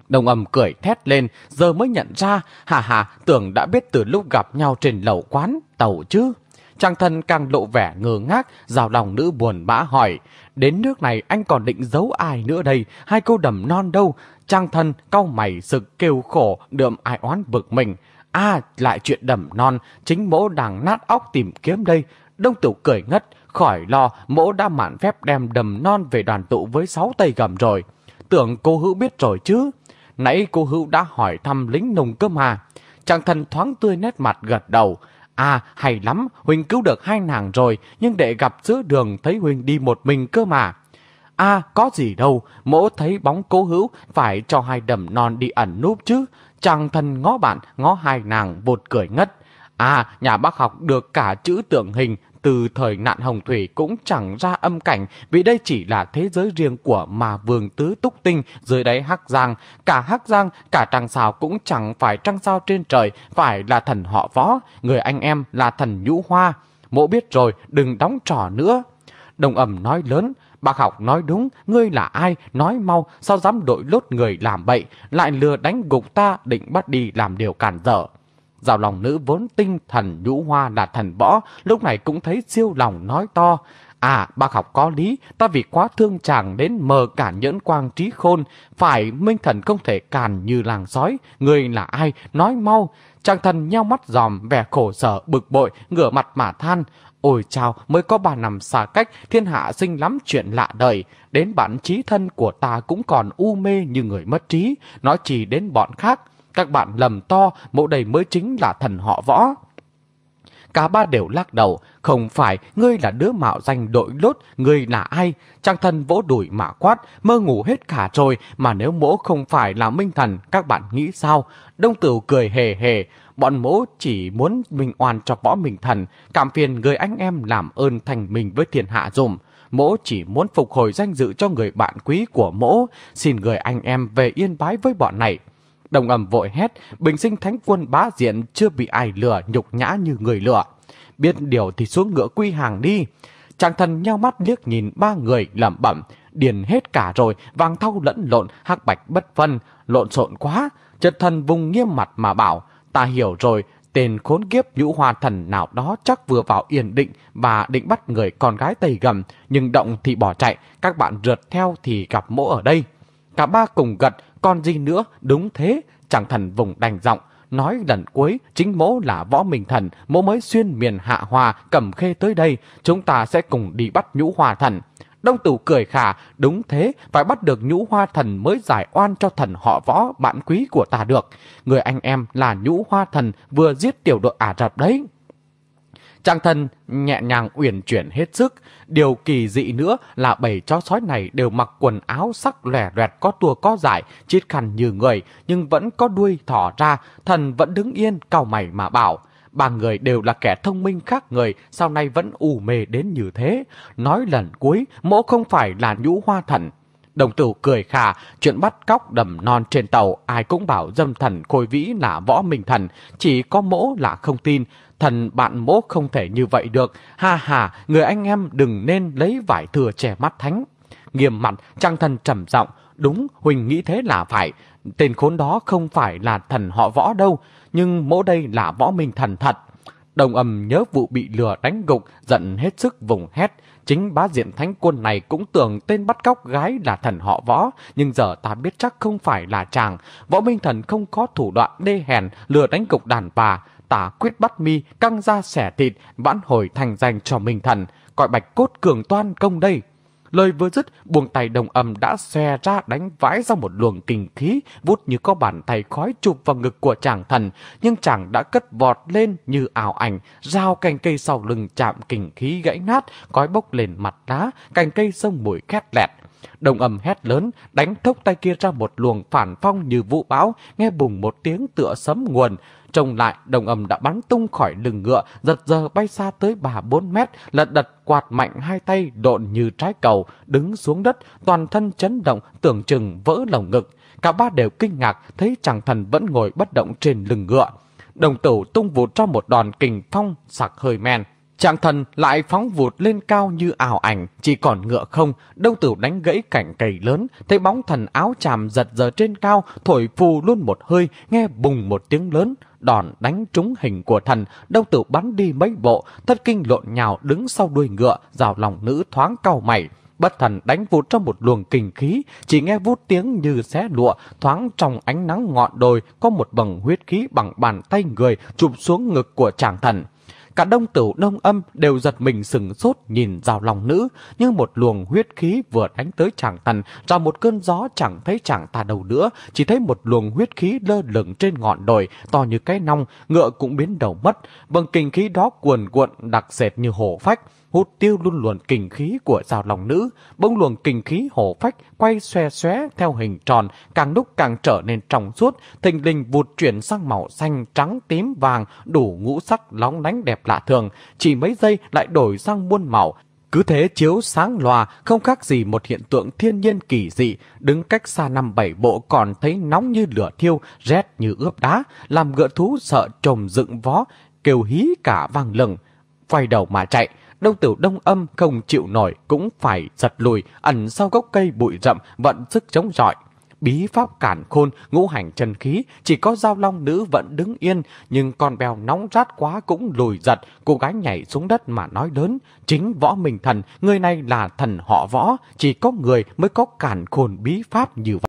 Đồng âm cười thét lên, giờ mới nhận ra, hà hà, tưởng đã biết từ lúc gặp nhau trên lầu quán, tàu chứ. chàng thân càng lộ vẻ ngơ ngác, rào lòng nữ buồn bã hỏi, đến nước này anh còn định giấu ai nữa đây, hai câu đầm non đâu. Trang thân cau mày sực kêu khổ, đượm ai oán bực mình. À, lại chuyện đầm non, chính mỗ đang nát óc tìm kiếm đây. Đông tử cười ngất, khỏi lo, mỗ đã mạn phép đem đầm non về đoàn tụ với sáu tay gầm rồi. Tưởng cô hữu biết rồi chứ. Nãy cô hữu đã hỏi thăm lính nùng cơ mà. Trang thân thoáng tươi nét mặt gật đầu. À, hay lắm, Huỳnh cứu được hai nàng rồi, nhưng để gặp giữa đường thấy Huỳnh đi một mình cơ mà. À, có gì đâu, mỗ thấy bóng cố hữu, phải cho hai đầm non đi ẩn núp chứ. Chàng thân ngó bạn, ngó hai nàng, vụt cười ngất. À, nhà bác học được cả chữ tượng hình, từ thời nạn hồng thủy cũng chẳng ra âm cảnh vì đây chỉ là thế giới riêng của mà vương tứ túc tinh dưới đáy hắc giang. Cả hắc giang, cả trăng sao cũng chẳng phải trăng sao trên trời, phải là thần họ võ, người anh em là thần nhũ hoa. Mộ biết rồi, đừng đóng trò nữa. Đồng ẩm nói lớn, bác học nói đúng, ngươi là ai, nói mau, sao dám đội lốt người làm bậy, lại lừa đánh gục ta định bắt đi làm điều cản dở. Rào lòng nữ vốn tinh thần nhũ hoa là thần võ, lúc này cũng thấy siêu lòng nói to. À, bác học có lý, ta vì quá thương chàng đến mờ cả nhẫn quang trí khôn, phải minh thần không thể càn như làng sói, người là ai, nói mau. Chàng thần nheo mắt giòm, vẻ khổ sở, bực bội, ngửa mặt mà than. Ôi chào, mới có ba năm xa cách, thiên hạ sinh lắm chuyện lạ đời. Đến bản trí thân của ta cũng còn u mê như người mất trí, nói chỉ đến bọn khác. Các bạn lầm to, mẫu đầy mới chính là thần họ võ. Cả ba đều lắc đầu, không phải, ngươi là đứa mạo danh đội lốt, ngươi là ai? Trang thân vỗ đùi mà quát, mơ ngủ hết cả rồi, mà nếu mỗ không phải là minh thần, các bạn nghĩ sao? Đông tử cười hề hề, bọn mỗ chỉ muốn mình oan cho võ mình thần, cảm phiền người anh em làm ơn thành mình với thiên hạ dùm. Mỗ chỉ muốn phục hồi danh dự cho người bạn quý của mỗ, xin người anh em về yên bái với bọn này. Đồng ầm vội hét, bình sinh thánh quân bá diện chưa bị ai lừa nhục nhã như người lừa. Biết điều thì xuống ngựa quy hàng đi. Chàng thần nheo mắt liếc nhìn ba người lẩm bẩm, điền hết cả rồi, vàng thau lẫn lộn, hắc bạch bất phân, lộn xộn quá. chợt thần vùng nghiêm mặt mà bảo, ta hiểu rồi, tên khốn kiếp nhũ hoa thần nào đó chắc vừa vào yên định và định bắt người con gái tây gầm, nhưng động thì bỏ chạy, các bạn rượt theo thì gặp mỗ ở đây. Cả ba cùng gật, còn gì nữa, đúng thế, chẳng thần vùng đành giọng nói lần cuối chính mỗ là võ minh thần, mỗ mới xuyên miền hạ hòa cầm khê tới đây, chúng ta sẽ cùng đi bắt nhũ hoa thần. Đông tử cười khả, đúng thế, phải bắt được nhũ hoa thần mới giải oan cho thần họ võ bạn quý của ta được. Người anh em là nhũ hoa thần vừa giết tiểu đội Ả Rập đấy. Trang thân nhẹ nhàng uyển chuyển hết sức. Điều kỳ dị nữa là bảy chó sói này đều mặc quần áo sắc lẻ loẹt có tua có dải, chít khăn như người, nhưng vẫn có đuôi thỏ ra. Thần vẫn đứng yên, cau mày mà bảo. Ba người đều là kẻ thông minh khác người, sau này vẫn ủ mê đến như thế. Nói lần cuối, mỗ không phải là nhũ hoa thần. Đồng tử cười khà, chuyện bắt cóc đầm non trên tàu, ai cũng bảo dâm thần khôi vĩ là võ minh thần, chỉ có mỗ là không tin. Thần bạn mỗ không thể như vậy được, ha ha, người anh em đừng nên lấy vải thừa che mắt thánh. Nghiêm mặt, trang thần trầm giọng đúng, Huỳnh nghĩ thế là phải, tên khốn đó không phải là thần họ võ đâu, nhưng mỗ đây là võ minh thần thật. Đồng âm nhớ vụ bị lừa đánh gục, giận hết sức vùng hét. Chính bá diện thánh quân này cũng tưởng tên bắt cóc gái là thần họ võ, nhưng giờ ta biết chắc không phải là chàng. Võ minh thần không có thủ đoạn đê hèn lừa đánh gục đàn bà. Ta quyết bắt mi, căng ra xẻ thịt, vãn hồi thành danh cho minh thần. Cõi bạch cốt cường toan công đây. Lời vừa dứt, buông tay đồng âm đã xòe ra đánh vãi ra một luồng kinh khí, vút như có bàn tay khói chụp vào ngực của chàng thần, nhưng chàng đã cất vọt lên như ảo ảnh, rao cành cây sau lưng chạm kinh khí gãy nát, khói bốc lên mặt đá, cành cây sông mùi khét lẹt. Đồng âm hét lớn, đánh thốc tay kia ra một luồng phản phong như vũ bão, nghe bùng một tiếng tựa sấm nguồn, Trông lại, đồng âm đã bắn tung khỏi lưng ngựa, giật giờ bay xa tới bà bốn mét, lật đật quạt mạnh hai tay độn như trái cầu, đứng xuống đất, toàn thân chấn động, tưởng chừng vỡ lồng ngực. Cả ba đều kinh ngạc, thấy chàng thần vẫn ngồi bất động trên lưng ngựa. Đồng tử tung vụt cho một đòn kình phong, sặc hơi men. Chàng thần lại phóng vụt lên cao như ảo ảnh, chỉ còn ngựa không, đông tử đánh gãy cảnh cây lớn, thấy bóng thần áo chàm giật giờ trên cao, thổi phù luôn một hơi, nghe bùng một tiếng lớn, đòn đánh trúng hình của thần, đông tử bắn đi mấy bộ, thất kinh lộn nhào đứng sau đuôi ngựa, rào lòng nữ thoáng cao mày. Bất thần đánh vụt trong một luồng kinh khí, chỉ nghe vút tiếng như xé lụa, thoáng trong ánh nắng ngọn đồi, có một bầng huyết khí bằng bàn tay người chụp xuống ngực của chàng thần. Cả đông tử đông âm đều giật mình sừng sốt nhìn rào lòng nữ, nhưng một luồng huyết khí vừa đánh tới chàng thần, ra một cơn gió chẳng thấy chàng ta đâu nữa, chỉ thấy một luồng huyết khí lơ lửng trên ngọn đồi, to như cái nong, ngựa cũng biến đầu mất. bằng kinh khí đó cuồn cuộn đặc sệt như hổ phách, hút tiêu luôn luồn kinh khí của rào lòng nữ, bông luồng kinh khí hổ phách quay xoe xoé theo hình tròn, càng lúc càng trở nên trong suốt, thình lình vụt chuyển sang màu xanh, trắng, tím, vàng, đủ ngũ sắc lóng lánh đẹp lạ thường, chỉ mấy giây lại đổi sang muôn màu, cứ thế chiếu sáng loà, không khác gì một hiện tượng thiên nhiên kỳ dị, đứng cách xa năm bảy bộ còn thấy nóng như lửa thiêu, rét như ướp đá, làm ngựa thú sợ trồm dựng vó, kêu hí cả vang lừng. Quay đầu mà chạy, đông tử đông âm không chịu nổi cũng phải giật lùi, ẩn sau gốc cây bụi rậm, vận sức chống chọi bí pháp cản khôn, ngũ hành chân khí, chỉ có giao long nữ vẫn đứng yên, nhưng con bèo nóng rát quá cũng lùi giật, cô gái nhảy xuống đất mà nói lớn, chính võ minh thần, người này là thần họ võ, chỉ có người mới có cản khôn bí pháp như vậy.